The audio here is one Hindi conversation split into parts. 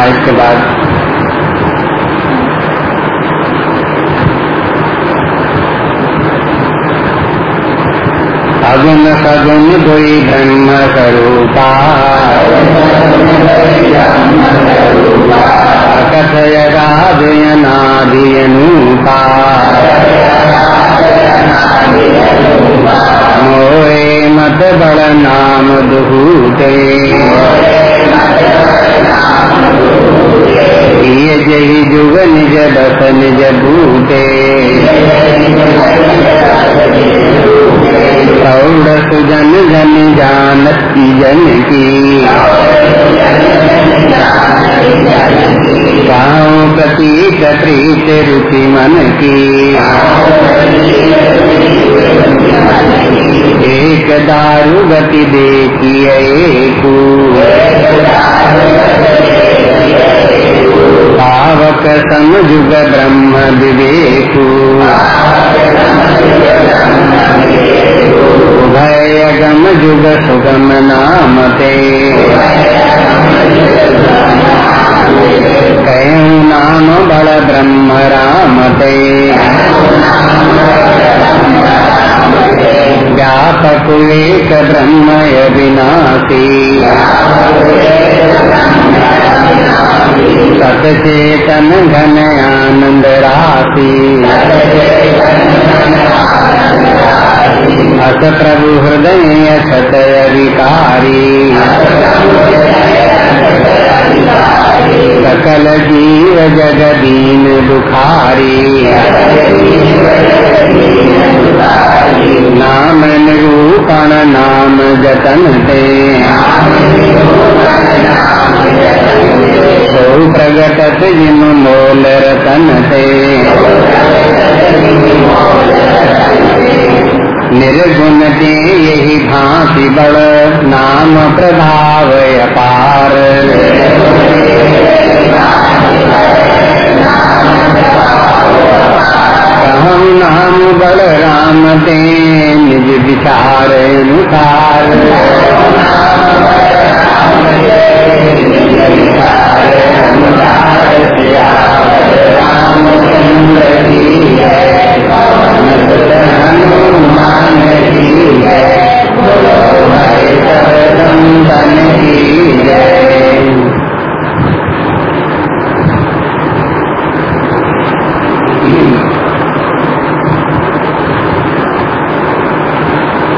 संख्या के बाद। अगुण सगुण दुई ब्रह्म स्वरूपा। कथय राजयनादियनूपा मोए मत बड़ नाम दुहूते। ये जही जुग निज बस निज भूते प्रौढ़ सुजन जन जानती जन की गाँव प्रतीक प्रीत रुचि मन की। एक दारु गति देखिए पावक समझुग ब्रह्म विवेकु। उभय जुग सुगम नाम ते कयु नाम बड़ ब्रह्म राम ते व्यापक एक ब्रह्म विनाशी सचेतन घन आनंद राशि अस प्रभु हृदय सतय विकारी सकल जीव जगदीन दुखारी नाम निरूपण नाम जतन सो प्रगटत जिम मोल रतन ते। निर्गुण दे यही भांति बड़ नाम प्रभाव अपार। कहम नाम बड़ राम दे निज विचार अनुसार। हनुमान की जय बोलो भाई सब की जय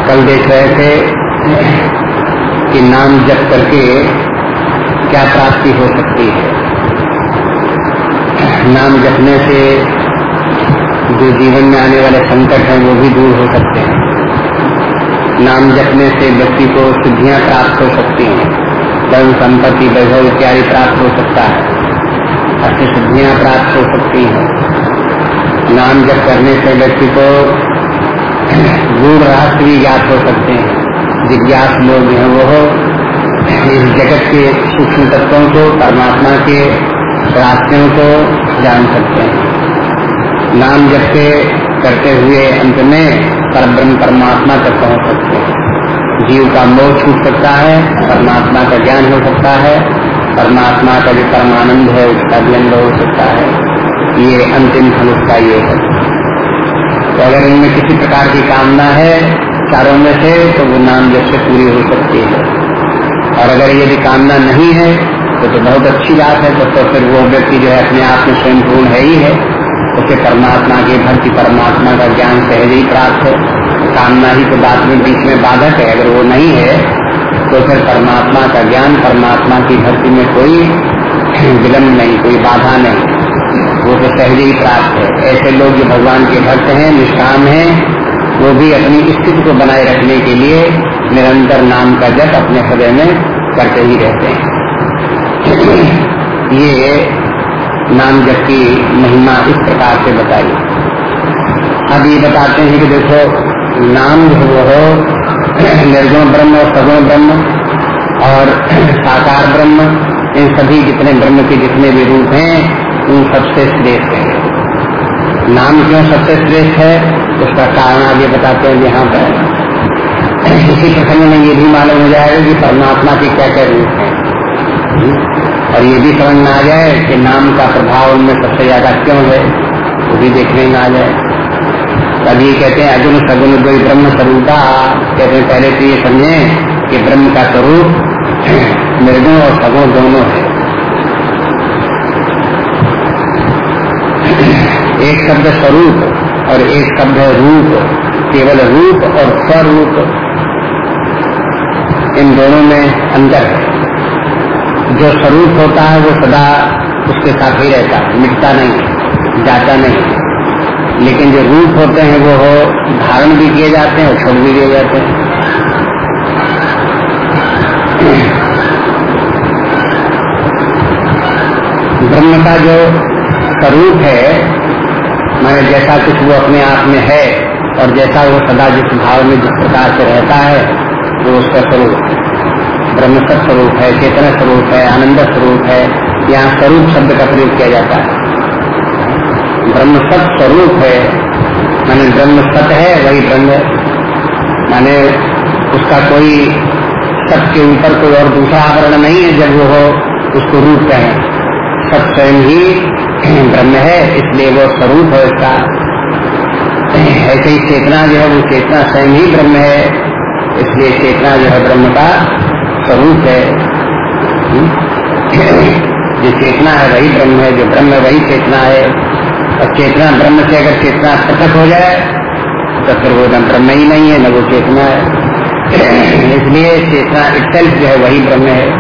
कल देख रहे थे कि नाम जप करके क्या प्राप्ति हो सकती है। नाम जपने से जो जीवन में आने वाले संकट हैं, वो भी दूर हो सकते हैं। नाम जपने से व्यक्ति को सिद्धियाँ प्राप्त हो सकती हैं, धन संपत्ति, वैभव इत्यादि प्राप्त हो सकता है, अच्छी सिद्धियाँ प्राप्त हो सकती हैं। नाम जप करने से व्यक्ति को गूढ़ रहस्य भी ज्ञात हो सकते हैं। जिज्ञास लोग हैं वो हो। इस जगत के सूक्ष्म तत्वों को, परमात्मा के रास्ते को जान सकते हैं। नाम जब के करते हुए अंत में परब्रह्म परमात्मा तक पहुँच सकते हैं। जीव का मोह छूट सकता है, परमात्मा का ज्ञान हो सकता है, परमात्मा का जो परमानंद है, उसका भी अनुभव हो सकता है। ये अंतिम फल उसका ये है। तो अगर इनमें किसी प्रकार की कामना है चारों में से तो वो नाम जैसे पूरी हो सकती है। और अगर यदि कामना नहीं है तो तो बहुत अच्छी बात है तो, तो फिर वो व्यक्ति जो है अपने आप में स्वयं पूर्ण है ही है। उसे परमात्मा के भक्ति परमात्मा का ज्ञान सहज ही प्राप्त है। कामना ही तो बात में बीच में बाधक है अगर वो नहीं है तो फिर परमात्मा का ज्ञान परमात्मा की भक्ति में कोई विलम्ब नहीं कोई बाधा नहीं। वो तो सहज ही प्राप्त है। ऐसे लोग जो भगवान के भक्त हैं, निष्काम हैं, वो भी अपनी स्थिति को बनाए रखने के लिए निरंतर नाम का जप अपने हृदय में करते ही रहते हैं। ये नाम जप की महिमा इस प्रकार से बताई। अब ये बताते हैं कि देखो, नाम जो वो हो निर्गुण ब्रह्म और सगुण ब्रह्म और साकार ब्रह्म, इन सभी जितने ब्रह्म के जितने भी रूप हैं उन सबसे श्रेष्ठ है। नाम क्यों सबसे श्रेष्ठ है? उसका कारण आगे बताते हैं यहाँ पर। इसी प्रसंग में ये भी मालूम हो जाएगा कि परमात्मा के क्या क्या रूप है। और ये भी समझ में आ जाए कि नाम का प्रभाव उनमें सबसे ज़्यादा क्यों है, वो भी देखने में आ जाए। तभी कहते हैं, अर्जुन सगुन दो ब्रह्म स्वरूपा। कहते हैं, पहले तो ये समझे कि ब्रह्म का स्वरूप निर्गुण और सगुण दोनों है। एक शब्द स्वरूप और एक शब्द है रूप, केवल रूप और स्वरूप। इन दोनों में अंतर है। जो स्वरूप होता है, वो सदा उसके साथ ही रहता है, मिटता नहीं, जाता नहीं। लेकिन जो रूप होते हैं, वो हो, धारण भी किए जाते हैं और छोड़ भी दिए जाते हैं। ब्रह्म का जो स्वरूप है माने जैसा कुछ वो अपने आप में है और जैसा वो सदा जिस भाव में जिस प्रकार से रहता है, वो उसका स्वरूप ब्रह्म सब स्वरूप है, चेतन स्वरूप है, आनंद स्वरूप है यहाँ स्वरूप शब्द का प्रयोग किया जाता है। ब्रह्म स्वरूप है, माने ब्रह्म सत है, वही ब्रह्म माने उसका कोई सत के ऊपर कोई और दूसरा आवरण नहीं है, जब वो हो, उसको रूप कहें। सत स्वयं ही ब्रह्म है, इसलिए वो स्वरूप है उसका। ऐसे ही चेतना जो है, वो चेतना स्वयं ही ब्रह्म है, इसलिए चेतना जो है ब्रह्म का स्वरूप है। जो चेतना है, वही ब्रह्म है, जो ब्रह्म है, वही चेतना है। और चेतना ब्रह्म से अगर चेतना पृथक हो जाए तो फिर वो न ब्रह्म ही नहीं है, न वो चेतना है। इसलिए चेतना इटसेल्फ जो है, वही ब्रह्म है।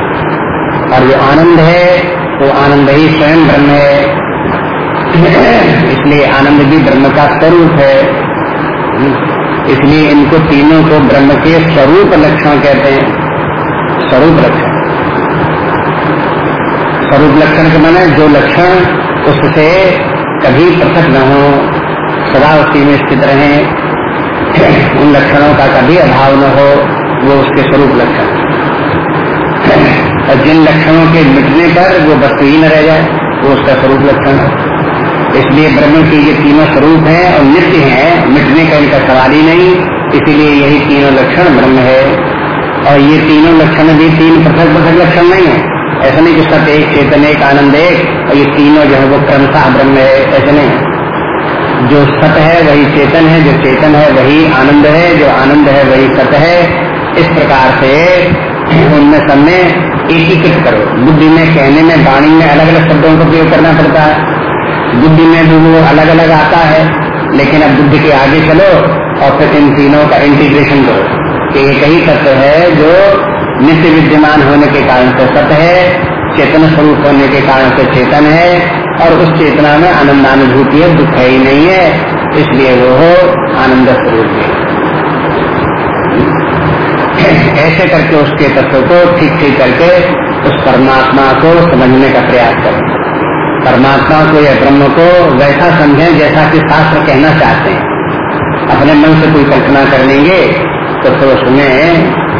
और जो आनंद है, वो आनंद ही स्वयं ब्रह्म है। इसलिए आनंद भी ब्रह्म का स्वरूप है। इसलिए इनको तीनों को ब्रह्म के स्वरूप लक्षण कहते हैं। स्वरूप लक्षण। स्वरूप लक्षण के माने जो लक्षण उससे कभी पृथक न हो, सदा उसी में स्थित रहे। उन लक्षणों का कभी अभाव न हो, वो उसके स्वरूप लक्षण। और जिन लक्षणों के मिटने पर वो वस्तु ही न रह जाए, वो उसका स्वरूप लक्षण है। इसलिए ब्रह्म के ये तीनों स्वरूप हैं और नित्य हैं, मिटने का इनका सवाल ही नहीं। इसीलिए यही तीनों लक्षण ब्रह्म है। और ये तीनों लक्षण भी तीन पृथक पृथक लक्षण नहीं है। ऐसा नहीं कि सत्य एक, चेतन एक, आनंद एक, और ये तीनों जो है वो क्रमशः ब्रह्म है, ऐसे नहीं। जो सत है, वही चेतन है, जो चेतन है, वही आनंद है, जो आनंद है, वही सत है। इस प्रकार से उनमें सब में एकीकृत करो। बुद्धि में, कहने में, वाणी में अलग अलग शब्दों का प्रयोग करना पड़ता है। बुद्धि में भी वो अलग अलग आता है, लेकिन अब बुद्धि के आगे चलो और फिर इन तीनों का इंटीग्रेशन करो। कि एक ही तत्व है जो नित्य विद्यमान होने के कारण से सत्य है, चेतन स्वरूप होने के कारण से चेतन है, और उस चेतना में आनंदानुभूति है, दुख ही नहीं है, इसलिए वो हो आनंद स्वरूप है। ऐसे करके उसके तत्व को ठीक ठीक करके उस परमात्मा को समझने का प्रयास करें। परमात्मा को या ब्रह्म को वैसा समझें जैसा कि शास्त्र कहना चाहते हैं। अपने मन से कोई कल्पना कर लेंगे तो फिर उसमें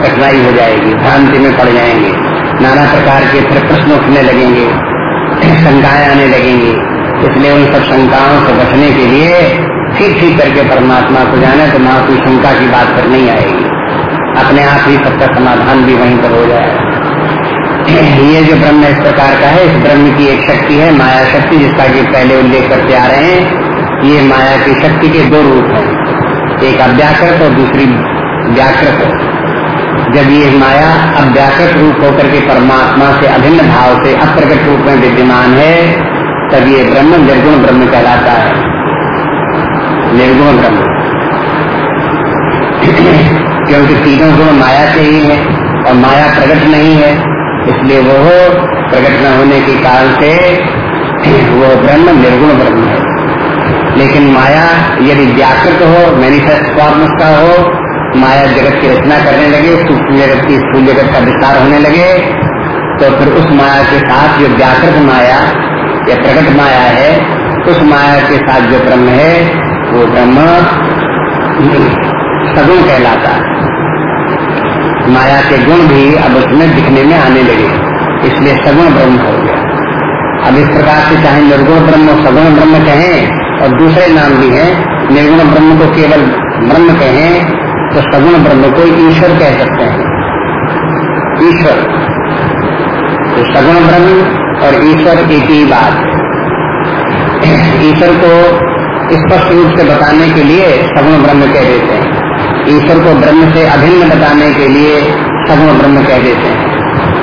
कठिनाई हो जाएगी, भ्रांति में पड़ जाएँगे। नाना प्रकार के फिर प्रश्न उठने लगेंगे शंकाएँ आने लगेंगी। इसलिए उन सब शंकाओं से बचने के लिए ठीक ठीक करके परमात्मा को जाने तो ना कोई शंका की बात पर नहीं आएगी। अपने आप ही सबका समाधान भी वहीं पर हो जाएगा। ये जो ब्रह्म इस प्रकार का है, इस ब्रह्म की एक शक्ति है, माया शक्ति, जिसका कि पहले उल्लेख करते आ रहे हैं, ये माया की शक्ति के दो रूप हैं। एक अव्याकृत और दूसरी व्याकृत। जब ये माया अव्याकृत रूप होकर के परमात्मा से अभिन्न भाव से अप्रकट रूप में विद्यमान है, तब ये ब्रह्म निर्गुण ब्रह्म कहलाता है। निर्गुण ब्रह्म। क्योंकि तीनों गुण माया से ही है और माया प्रकट नहीं है। इसलिए वो प्रकट न होने के कारण से वो ब्रह्म, निर्गुण ब्रह्म है। लेकिन माया यदि व्याकृत हो मैनिफेस्ट फॉर्म उसका हो, माया जगत की रचना करने लगे सूक्ष्म जगत की स्थूल जगत का विस्तार होने लगे तो फिर उस माया के साथ जो व्याकृत माया या प्रकट माया है, उस माया के साथ जो ब्रह्म है, वो ब्रह्म सगुण कहलाता है। माया के गुण भी अब उसमें दिखने में आने लगे। इसलिए सगुण ब्रह्म हो गया। अब इस प्रकार से चाहे निर्गुण ब्रह्म सगुण ब्रह्म कहें, और दूसरे नाम भी हैं, निर्गुण ब्रह्म को केवल ब्रह्म कहें तो सगुण ब्रह्म को ईश्वर कह सकते हैं। ईश्वर। तो सगुण ब्रह्म और ईश्वर एक ही बात। ईश्वर को स्पष्ट रूप से बताने के लिए सगुण ब्रह्म कह देते हैं। ईश्वर को ब्रह्म से अभिन्न बताने के लिए सगुण ब्रह्म कह देते हैं।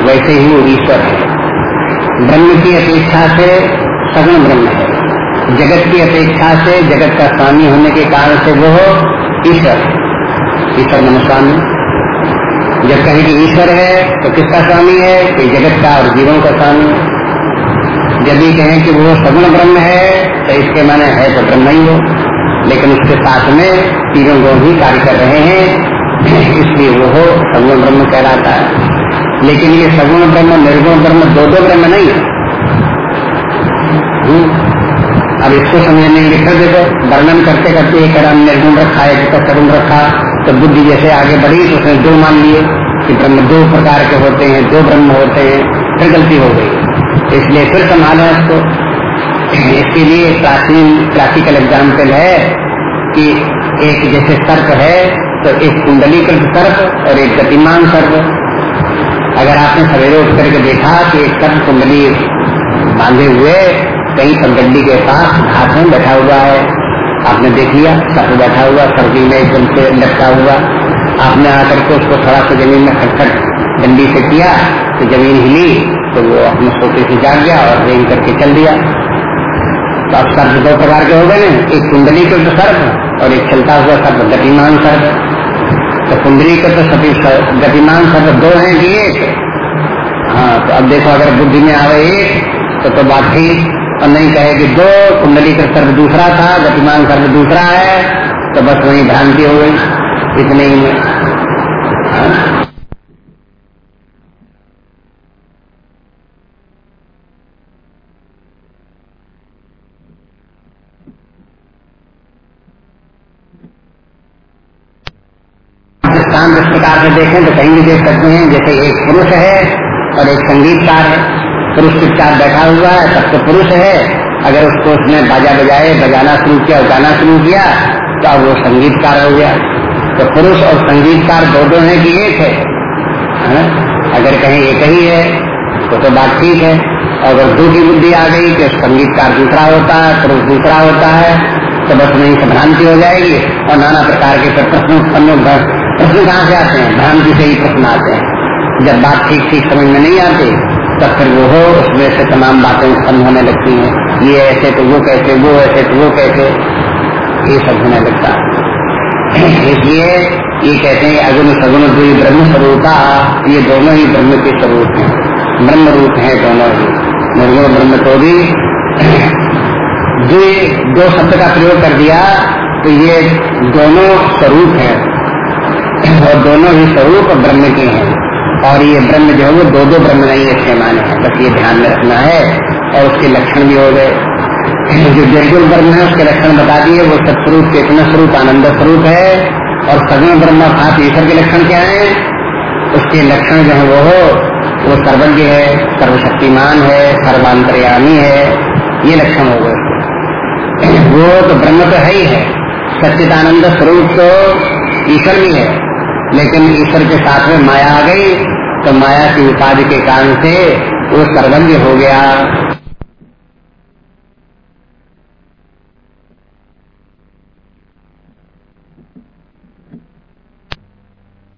वैसे ही वो ईश्वर है। ब्रह्म की अपेक्षा से सगुण ब्रह्म है। जगत की अपेक्षा से जगत का स्वामी होने के कारण से वो ईश्वर ईश्वर मन स्वामी। जब कहें कि ईश्वर है तो किसका स्वामी है? कि जगत का और जीवन का स्वामी। भी कहें कि वो सगुण ब्रह्म है तो इसके माने है तो ब्रह्म ही हो लेकिन उसके साथ में तीनों गुण भी कार्य कर रहे हैं, इसलिए वो हो सगुण ब्रह्म कहलाता है। लेकिन ये सगुण ब्रह्म, निर्गुण ब्रह्म दो दो ब्रह्म नहीं है। हम्म। अब इसको समझने के फिर देखो, वर्णन करते करते एक रम निर्गुण रखा है एक सगुण रखा तो बुद्धि जैसे आगे बढ़ी तो उसने दो मान लिए कि ब्रह्म दो प्रकार के होते हैं, दो ब्रह्म होते हैं, फिर गलती हो गई। इसलिए फिर संभाले इसको। इसके लिए प्राचीन क्लासिकल एग्ज़ाम्पल है कि एक जैसे सर्प है तो एक कुंडलीकृत सर्प और एक गतिमान सर्प। अगर आपने सवेरे उठ करके देखा कि एक सर्प कुंडली बांधे हुए कहीं पगडंडी के पास हाथ में बैठा हुआ है। आपने देख लिया, सर्प बैठा हुआ, सर्दी में एकदम से लटका हुआ। आपने आकर के उसको थोड़ा सा ज़मीन में खटखट डंडी से किया तो ज़मीन हिली तो वो अपने सोते से जाग गया और रेंग करके चल दिया। तो अब सर्प दो प्रकार के हो गए ना एक कुंडली के तो सर्प और एक चलता हुआ सर्प, गतिमान सर्प। तो कुंडली के तो सभी गतिमान सर्प दो हैं कि एक? हाँ तो अब देखो, अगर बुद्धि में आवे एक तो तो बात ठीक। और नहीं कहे कि दो, कुंडली का सर्प दूसरा था, गतिमान सर्प दूसरा है तो बस वही भ्रांति हो गई। इतने ही में। हाँ? दृष्टान इस प्रकार से देखें तो कहीं भी देख सकते हैं, जैसे एक पुरुष है और एक संगीतकार है। पुरुष चुपचाप बैठा हुआ है, तब तो पुरुष है। अगर उसको उसने बाजा बजाए, बजाना शुरू किया गाना शुरू किया तो अब वो संगीतकार हो गया। तो पुरुष और संगीतकार दो दो है कि एक है। हा? अगर कहीं एक ही है तो तो बात ठीक है। अगर दो की बुद्धि आ गई कि संगीतकार दूसरा होता है, पुरुष दूसरा होता है तो बस नहीं संभ्रांति हो जाएगी और नाना प्रकार के प्रश्न उत्पन्न प्रश्न कहाँ से आते हैं? भ्रांति से ही प्रश्न आते हैं। जब बात ठीक ठीक समझ में नहीं आती, तब फिर वो हो, उसमें से तमाम बातें उत्पन्न होने लगती हैं। ये ऐसे तो वो कैसे, वो ऐसे तो वो कैसे? ये सब होने लगता है। इसलिए ये कहते हैं अगुण सगुण दुई ब्रह्म स्वरूपा, ये दोनों ही ब्रह्म के स्वरूप हैं। ब्रह्म रूप है दोनों ही। निर्गुण ब्रह्म को भी दो शब्द का प्रयोग कर दिया तो ये दोनों स्वरूप है। और दोनों ही स्वरूप ब्रह्म के हैं। और ये ब्रह्म जो है, वो दो दो ब्रह्म नहीं अच्छे माने हैं। बस ये ध्यान में रखना है और उसके लक्षण भी हो गए। जो निर्गुण ब्रह्म है, उसके लक्षण बता दिए। वो सत्स्वरूप चेतना स्वरूप, आनंद स्वरूप है। और सगुण ब्रह्म अर्थात ईश्वर के लक्षण क्या है? उसके लक्षण जो है, वो हो, वो सर्वज्ञ है, सर्वशक्तिमान है, सर्वांतरयामी है। ये लक्षण हो गए वो तो ब्रह्म तो है ही है। सच्चिदानंद स्वरूप तो ईश्वर भी है। लेकिन ईश्वर के साथ में माया आ गई तो माया की उपाधि के कारण से वो सर्वज्ञ हो गया।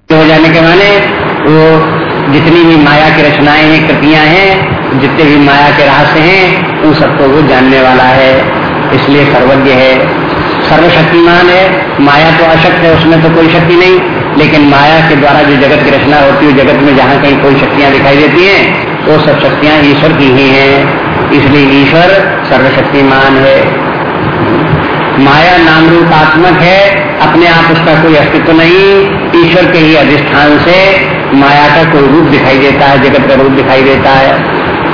हो जाने के माने वो जितनी भी माया की रचनाएँ हैं, कृतियाँ हैं, जितने भी माया के रहस्य हैं, उन सबको वो जानने वाला है, इसलिए सर्वज्ञ है। सर्वशक्तिमान है, माया तो अशक्त है, उसमें तो कोई शक्ति नहीं। लेकिन माया के द्वारा जो जगत की रचना होती है, जगत में जहाँ कहीं कोई शक्तियाँ दिखाई देती हैं, वो सब शक्तियाँ ईश्वर की ही हैं। इसलिए ईश्वर सर्वशक्तिमान है। माया नाम रूपात्मक है, अपने आप उसका कोई अस्तित्व नहीं, ईश्वर के ही अधिष्ठान से माया का कोई रूप दिखाई देता है, जगत का रूप दिखाई देता है।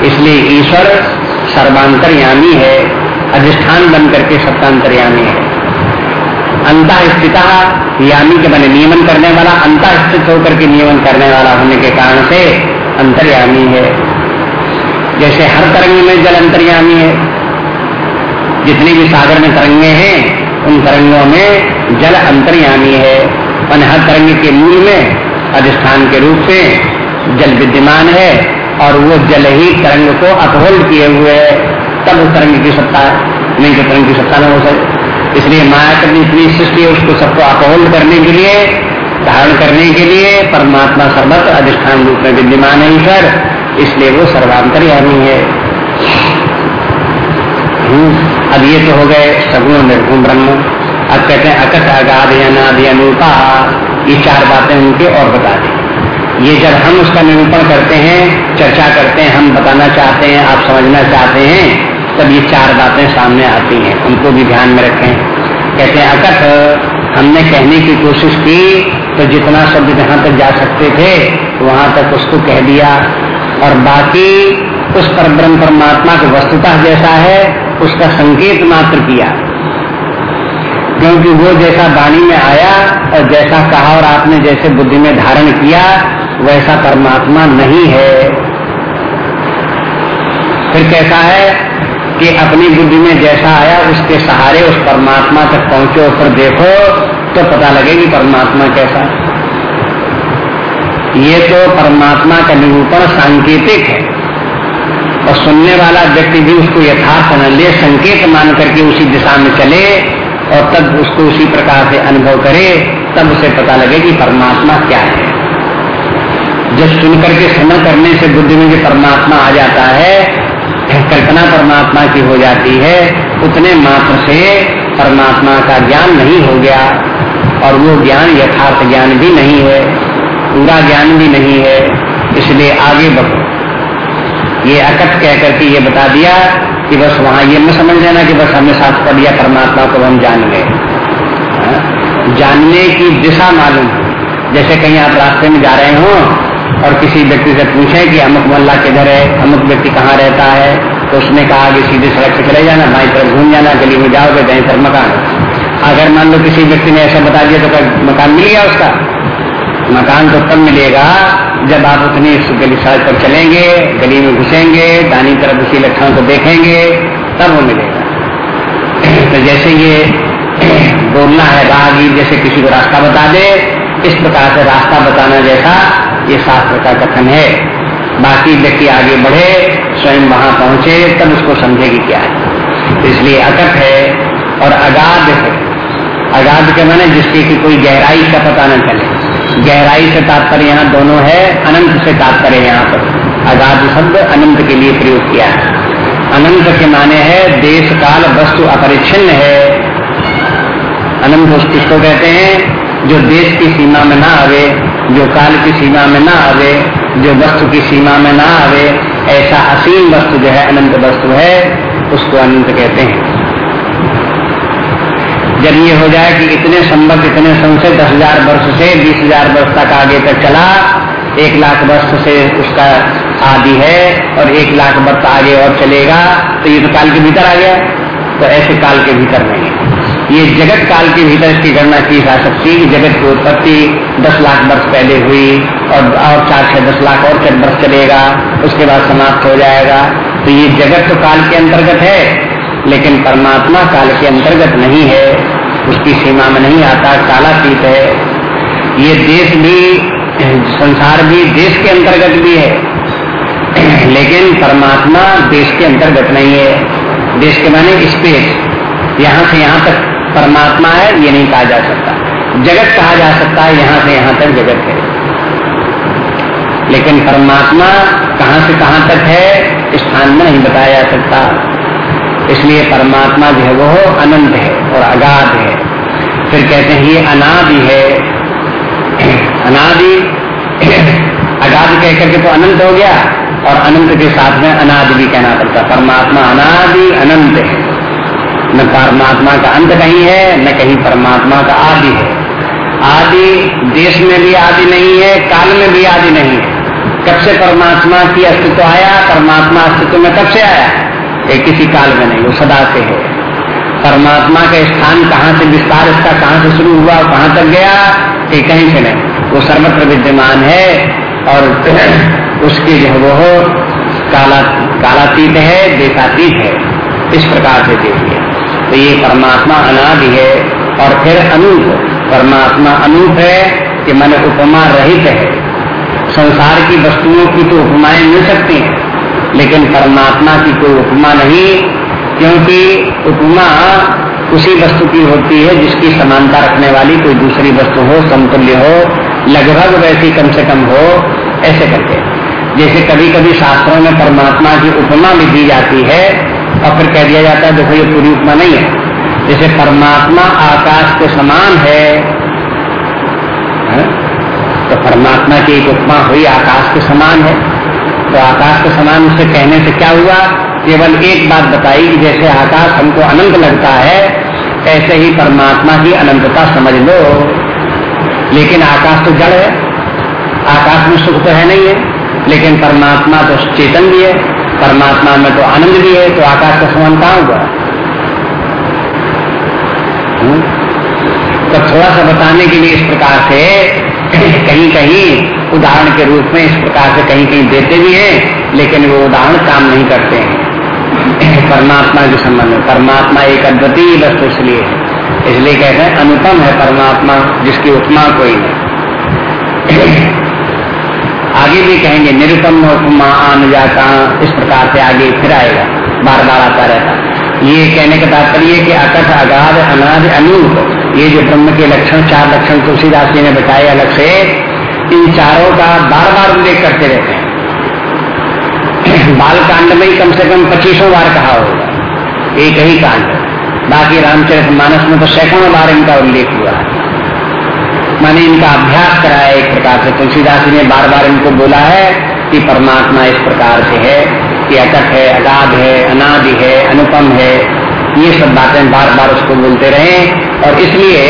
इसलिए ईश्वर सर्वांतरयामी है, अधिष्ठान बन करके सत्तांतरयामी है। अंत स्थित यामी के बने नियमन करने वाला अंत स्थित होकर के नियमन करने वाला होने के कारण से अंतर्यामी है। जैसे हर तरंग में जल अंतर्यामी है। जितनी भी सागर में तरंगे हैं, उन तरंगों में जल अंतर्यामी है। मान हर तरंग के मूल में अधिष्ठान के रूप से जल विद्यमान है और वो जल ही तरंग को अपहोल्ड किए हुए है। तब उस तरंग की सत्ता नहीं तो तरंग की सत्ता न हो सके इसलिए माया करनी इतनी सृष्टि है उसको सबको अपहोल्ड करने के लिए धारण करने के लिए परमात्मा सर्वत्र अधिष्ठान रूप में विद्यमान है ईश्वर। इसलिए वो सर्वांतरयामी है। हम्म, अब ये तो हो गए सगुण निर्गुण ब्रह्म। अब कहते हैं अकट अगाध अनादि अनुपा। ये चार बातें उनके और बता दें। ये जब हम उसका निरूपण करते हैं चर्चा करते हैं हम बताना चाहते हैं आप समझना चाहते हैं तब ये चार बातें सामने आती हैं। उनको भी ध्यान में रखें। कहते हैं अकट हमने कहने की कोशिश की तो जितना शब्द जहाँ तक जा सकते थे, वहाँ तक उसको कह दिया। और बाकी उस पर ब्रह्म परमात्मा की वस्तुतः जैसा है, उसका संकेत मात्र किया। क्योंकि वो जैसा वाणी में आया और जैसा कहा और आपने जैसे बुद्धि में धारण किया, वैसा परमात्मा नहीं है। फिर कैसा है कि अपनी बुद्धि में जैसा आया, उसके सहारे उस परमात्मा तक पहुंचो फिर देखो तो पता लगेगी परमात्मा कैसा ये तो परमात्मा का निरूपण सांकेतिक है। और सुनने वाला व्यक्ति भी उसको यथार्थ न ले, संकेत मान करके उसी दिशा में चले, और तब उसको उसी प्रकार से अनुभव करे, तब उसे पता लगे कि परमात्मा क्या है। जब सुन करके समझ करने से बुद्धि में जो परमात्मा आ जाता है कल्पना परमात्मा की हो जाती है। उतने मात्र से परमात्मा का ज्ञान नहीं हो गया और वो ज्ञान यथार्थ ज्ञान भी नहीं है, पूरा ज्ञान भी नहीं है, इसलिए आगे बढ़ो। ये अकट कह करके ये बता दिया कि बस वहाँ ये मैं समझ लेना कि बस हमने साथ पढ़ लिया, परमात्मा को हम जान गए। हाँ? जानने की दिशा मालूम। जैसे कहीं आप रास्ते में जा रहे हो और किसी व्यक्ति से पूछे कि अमुक मोहल्ला किधर है, अमुक व्यक्ति कहाँ रहता है तो उसने कहा कि सीधे सड़क से चले जाना, बाई तरफ़ घूम जाना, गली में जाओगे कहीं पर मकान। अगर मान लो किसी व्यक्ति ने ऐसा बता दिया तो मकान मिल गया उसका। मकान तो तब मिलेगा जब आप उतनी गली सड़क पर चलेंगे, गली में घुसेंगे दानी तरफ़ उसी लक्षण को देखेंगे, तब वो मिलेगा। तो जैसे ये बोलना है राहगीर जैसे किसी को रास्ता बता दे, इस प्रकार से रास्ता बताना जैसा ये शास्त्र का कथन है। बाकी व्यक्ति आगे बढ़े, स्वयं वहाँ पहुँचे, तब उसको समझेगी क्या है। इसलिए अकट है और अगाध है। अगाध के माने जिसकी की कोई गहराई का पता न चले। गहराई से तात्पर्य यहाँ दोनों है, अनंत से तात्पर्य यहाँ पर। अगाध शब्द अनंत के लिए प्रयोग किया है। अनंत के माने है, देश, काल, वस्तु अपरिच्छिन्न है। अनंत किसको कहते हैं? जो देश की सीमा में ना आवे जो काल की सीमा में ना आवे, जो वस्तु की सीमा में ना आवे, ऐसा असीम वस्तु जो है, अनंत वस्तु है, उसको अनंत कहते हैं। जब ये हो जाए कि इतने संबंध, इतने संशय, दस हज़ार वर्ष से, बीस हज़ार वर्ष तक आगे तक चला, एक लाख वर्ष से उसका आदि है, और एक लाख वर्ष आगे और चलेगा तो ये तो काल के भीतर आ गया। तो ऐसे काल के भीतर नहीं। ये जगत काल के भीतर इसकी गणना की जा सकती है जगत की उत्पत्ति दस लाख वर्ष पहले हुई और और चार छह दस लाख और वर्ष चलेगा, उसके बाद समाप्त हो जाएगा। तो ये जगत तो काल के अंतर्गत है, लेकिन परमात्मा काल के अंतर्गत नहीं है, उसकी सीमा में नहीं आता, कालातीत है। ये देश भी, संसार भी देश के अंतर्गत भी है, लेकिन परमात्मा देश के अंतर्गत नहीं है। देश के माने स्पेस, यहाँ से यहाँ तक परमात्मा है, ये नहीं कहा जा सकता। जगत कहा जा सकता है, यहाँ से यहाँ तक जगत है। लेकिन परमात्मा कहाँ से कहाँ तक है स्थान में नहीं बताया जा सकता। इसलिए परमात्मा जो है, वो अनंत है और अगाध है। फिर कहते हैं, ये अनादि है। अनादि, अगाध कह करके तो अनंत हो गया, और अनंत के साथ में अनादि भी कहना पड़ता परमात्मा अनादि, अनंत है। न परमात्मा का अंत कहीं है, न कहीं परमात्मा का आदि है। आदि देश में भी आदि नहीं है, काल में भी आदि नहीं है। कब से परमात्मा की अस्तित्व आया, परमात्मा अस्तित्व में कब से आया? ये किसी काल में नहीं, वो सदा से है। परमात्मा का स्थान कहाँ से विस्तार, इसका कहाँ से शुरू हुआ, कहाँ तक गया, ये कहीं से नहीं। वो सर्वत्र विद्यमान है और उसके जो वो काला कालातीत है, देशातीत है। इस प्रकार से देखिए। तो ये परमात्मा अनादि है और फिर अनूप। परमात्मा अनूप है कि मन उपमा रहित है। संसार की वस्तुओं की तो उपमाएँ मिल सकती हैं, लेकिन परमात्मा की कोई उपमा नहीं, क्योंकि उपमा उसी वस्तु की होती है जिसकी समानता रखने वाली कोई दूसरी वस्तु हो, समतुल्य हो, लगभग वैसी कम से कम हो, ऐसे करके। जैसे कभी कभी शास्त्रों में परमात्मा की उपमा भी दी जाती है और फिर कह दिया जाता है देखो ये पूरी उपमा नहीं है। जैसे परमात्मा आकाश के समान है, है? तो परमात्मा की एक उपमा हुई आकाश के समान है। तो आकाश के समान उसे कहने से क्या हुआ? केवल एक बात बताई कि जैसे आकाश हमको अनंत लगता है ऐसे ही परमात्मा की अनंतता समझ लो। लेकिन आकाश तो जड़ है। आकाश में सुख तो है नहीं है लेकिन परमात्मा तो चेतन भी है। परमात्मा में तो आनंद भी है तो आकाश का समान कहा हुआ? हम्म? तो थोड़ा सा बताने के लिए इस प्रकार से कहीं कहीं उदाहरण के रूप में इस प्रकार से कहीं कहीं देते भी हैं, लेकिन वो उदाहरण काम नहीं करते हैं। परमात्मा के संबंध में, परमात्मा एक अद्वितीय वस्तु इसलिए है। इसलिए कहते हैं अनुपम है परमात्मा, जिसकी उपमा कोई नहीं। आगे भी कहेंगे, निरुपम उपमा आन जाता इस प्रकार से आगे फिर आएगा बार बार आता रहता। ये कहने का तात्पर्य कि अकथ, अगाध अनाज अनूप, ये जो ब्रह्म के लक्षण, चार लक्षण तुलसीदास जी ने बताए अलग से, इन चारों का बार बार उल्लेख करते रहते हैं। बाल कांड में कम से कम पच्चीसों बार कहा होगा, एक ही कांड। बाकी रामचरित मानस में तो सैकड़ों बार इनका उल्लेख हुआ है। मैंने इनका अभ्यास कराया एक प्रकार से। तुलसीदास जी ने बार बार इनको बोला है कि परमात्मा इस प्रकार से है कि अटक है, अगाध है, अनादि है, अनुपम है। ये सब बातें बार बार उसको बोलते रहे और इसलिए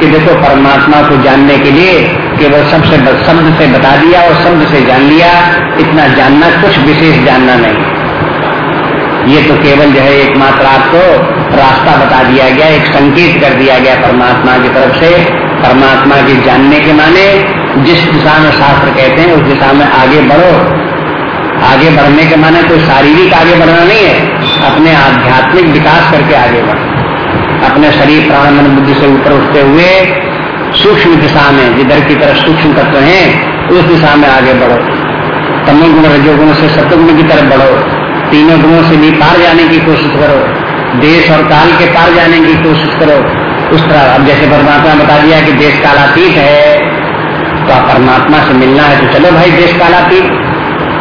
कि देखो परमात्मा को जानने के लिए केवल सबसे शब्द से बता दिया और शब्द से जान लिया, इतना जानना कुछ विशेष जानना नहीं। ये तो केवल जो है एकमात्र आपको रास्ता बता दिया गया, एक संकेत कर दिया गया परमात्मा की तरफ़ से परमात्मा के जानने के माने जिस दिशा में शास्त्र कहते हैं, उस दिशा में आगे बढ़ो। आगे बढ़ने के माने कोई शारीरिक आगे बढ़ना नहीं है, अपने आध्यात्मिक विकास करके आगे बढ़ो। अपने शरीर, प्राण, मन, बुद्धि से ऊपर उठते हुए सूक्ष्म दिशा में, जिधर की तरफ़ सूक्ष्म तत्व है, उस दिशा में आगे बढ़ो। तमोगुण रजोगुण से सतुगुण की तरफ़ बढ़ो। तीनों गुणों से भी पार जाने की कोशिश करो। देश और काल के पार जाने की कोशिश करो। उस तरह अब जैसे परमात्मा बता दिया कि देश कालातीत है तो आप परमात्मा से मिलना है तो चलो भाई देश कालातीत।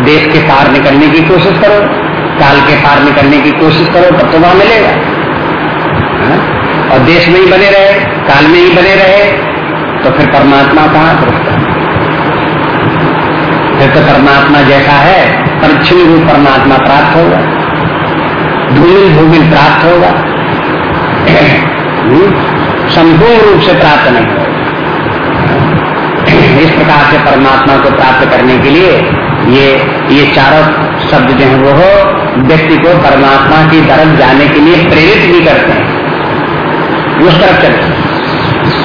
देश के पार निकलने की कोशिश करो, काल के पार निकलने की कोशिश करो, तब तो वहाँ मिलेगा। हा? और देश में ही बने रहे, काल में ही बने रहे तो फिर परमात्मा कहाँ पहुँचता फिर तो परमात्मा जैसा है परिच्छिन्न रूप परमात्मा प्राप्त होगा। धूमिल भूमिल प्राप्त होगा। हम्म? संपूर्ण रूप से प्राप्त नहीं हो। इस प्रकार से परमात्मा को प्राप्त करने के लिए ये ये चारों शब्द जो है, वो व्यक्ति को परमात्मा की तरफ़ जाने के लिए प्रेरित भी करते हैं। उस तरफ़ चले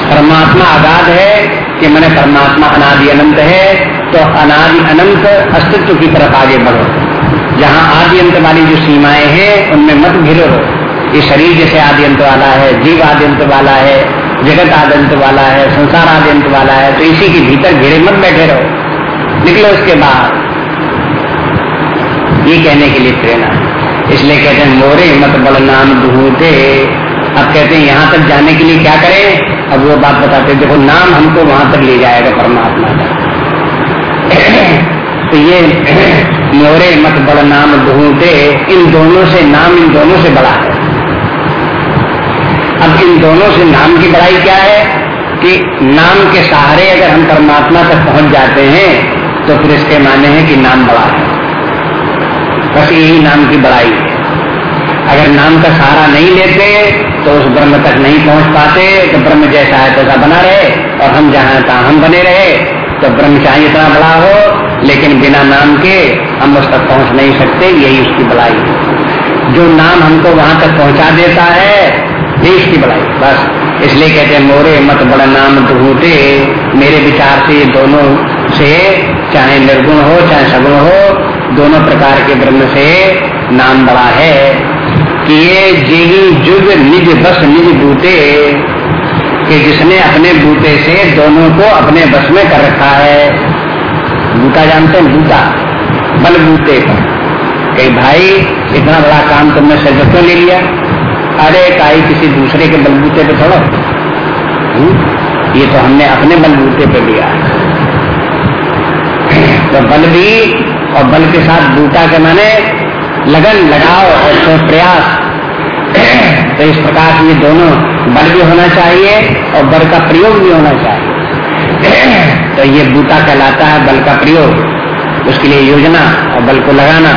परमात्मा आगाध है कि मैंने परमात्मा अनादि अनंत है तो अनादि अनंत अस्तित्व की तरफ़ आगे बढ़ो। जहाँ आदि अंत वाली जो सीमाएँ हैं, उनमें मत घिरो ये शरीर जैसे आद्यंत वाला है, जीव आद्यंत वाला है, जगत आद्यंत वाला है, संसार आद्यंत वाला है तो इसी के भीतर घिरे मत बैठे रहो। निकलो इसके बाहर। ये कहने के लिए प्रेरणा। इसलिए कहते हैं, मोरे मत बड़ नाम दूते अब कहते हैं, यहाँ तक जाने के लिए क्या करें? अब वो बात बताते देखो, नाम हमको वहाँ तक ले जाएगा परमात्मा का। तो ये मोरे मत बड़ नाम ढूंढते इन दोनों से नाम इन दोनों से बड़ा है। अब इन दोनों से नाम की बड़ाई क्या है कि नाम के सहारे अगर हम परमात्मा तक पहुँच जाते हैं तो फिर इसके माने हैं कि नाम बड़ा है। बस यही नाम की बड़ाई है। अगर नाम का सहारा नहीं लेते तो उस ब्रह्म तक नहीं पहुँच पाते तो ब्रह्म जैसा है तैसा बना रहे, और हम जहाँ तहा हम बने रहे तो ब्रह्म चाहे इतना बड़ा हो, लेकिन बिना नाम के हम उस तक पहुँच नहीं सकते, यही उसकी बड़ाई है। जो नाम हमको वहाँ तक पहुँचा देता है देश की बढ़ाई बस, इसलिए कहते हैं, मोरे मत बड़ा नाम ढूंढते मेरे विचार से दोनों से, चाहे निर्गुण हो, चाहे सगुण हो, दोनों प्रकार के ब्रह्म से नाम बड़ा है। कि ये जेही जुग निज बस निज बूते कि जिसने अपने बूते से दोनों को अपने बस में कर रखा है। बूटा जानते हैं, बूटा, बल बूते का कई भाई, इतना बड़ा काम तुमने सर ले लिया। अरे काई किसी दूसरे के बलबूते पे थोड़ा। ये तो हमने अपने बलबूते पे लिया। तो बल भी और बल के साथ बूटा के माने लगन लगाओ और तो प्रयास। तो इस प्रकार ये दोनों बल भी होना चाहिए और बल का प्रयोग भी होना चाहिए। तो ये बूटा कहलाता है बल का प्रयोग। उसके लिए योजना और बल को लगाना।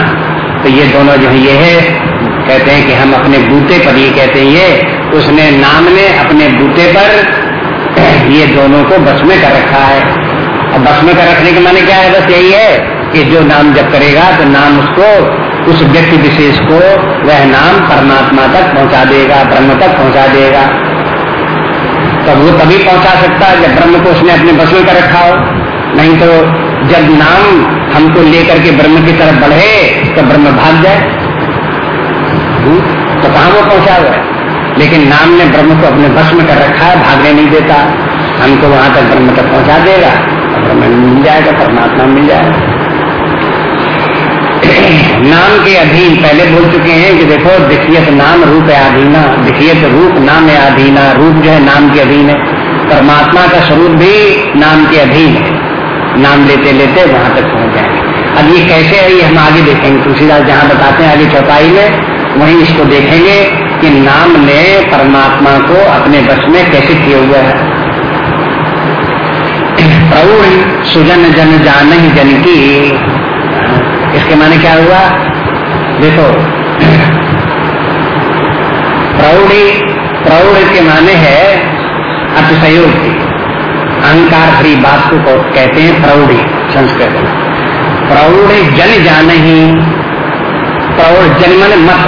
तो ये दोनों जो है, ये है। कहते हैं कि हम अपने बूते पर, ये कहते हैं, ये उसने नाम ने अपने बूते पर ये दोनों को बस में कर रखा है। और बस में कर रखने के माने क्या है? बस यही है कि जो नाम जब करेगा तो नाम उसको, उस व्यक्ति विशेष को, वह नाम परमात्मा तक पहुँचा देगा, ब्रह्म तक पहुँचा देगा। तो वो तभी पहुँचा सकता है जब ब्रह्म को उसने अपने बस में कर रखा हो। नहीं तो जब नाम हमको लेकर के ब्रह्म की तरफ़ बढ़े तो ब्रह्म भाग जाए? तो कहा वो पहुँचा हुआ लेकिन नाम ने ब्रह्म को अपने बस में कर रखा है, भागने नहीं देता। हमको वहाँ तक ब्रह्म तक पहुँचा देगा। ब्रह्म मिल जाएगा, परमात्मा मिल जाएगा। नाम के अधीन पहले बोल चुके हैं कि देखो, दिखियत नाम रूप है अधीना दिखियत रूप नाम है अधीना रूप जो है नाम के अधीन है। परमात्मा का स्वरूप भी नाम के अधीन है। नाम लेते लेते वहाँ तक पहुँच जाएँगे। अब ये कैसे है, ये हम आगे देखेंगे। तुलसीदास जहाँ बताते हैं, आगे चौपाई में वहीं इसको देखेंगे कि नाम ने परमात्मा को अपने बस में कैसे किए हुए है। प्रौढ़ सुजन जन जान ही जन की। इसके माने क्या हुआ? देखो, प्रौढ़ी, प्रौढ़ के माने है अतिशयोग की अहंकार भरी बात को कहते हैं प्रौढ़ी संस्कृत में। प्रौढ़ जन जान ही प्रौढ़ जन मन मत।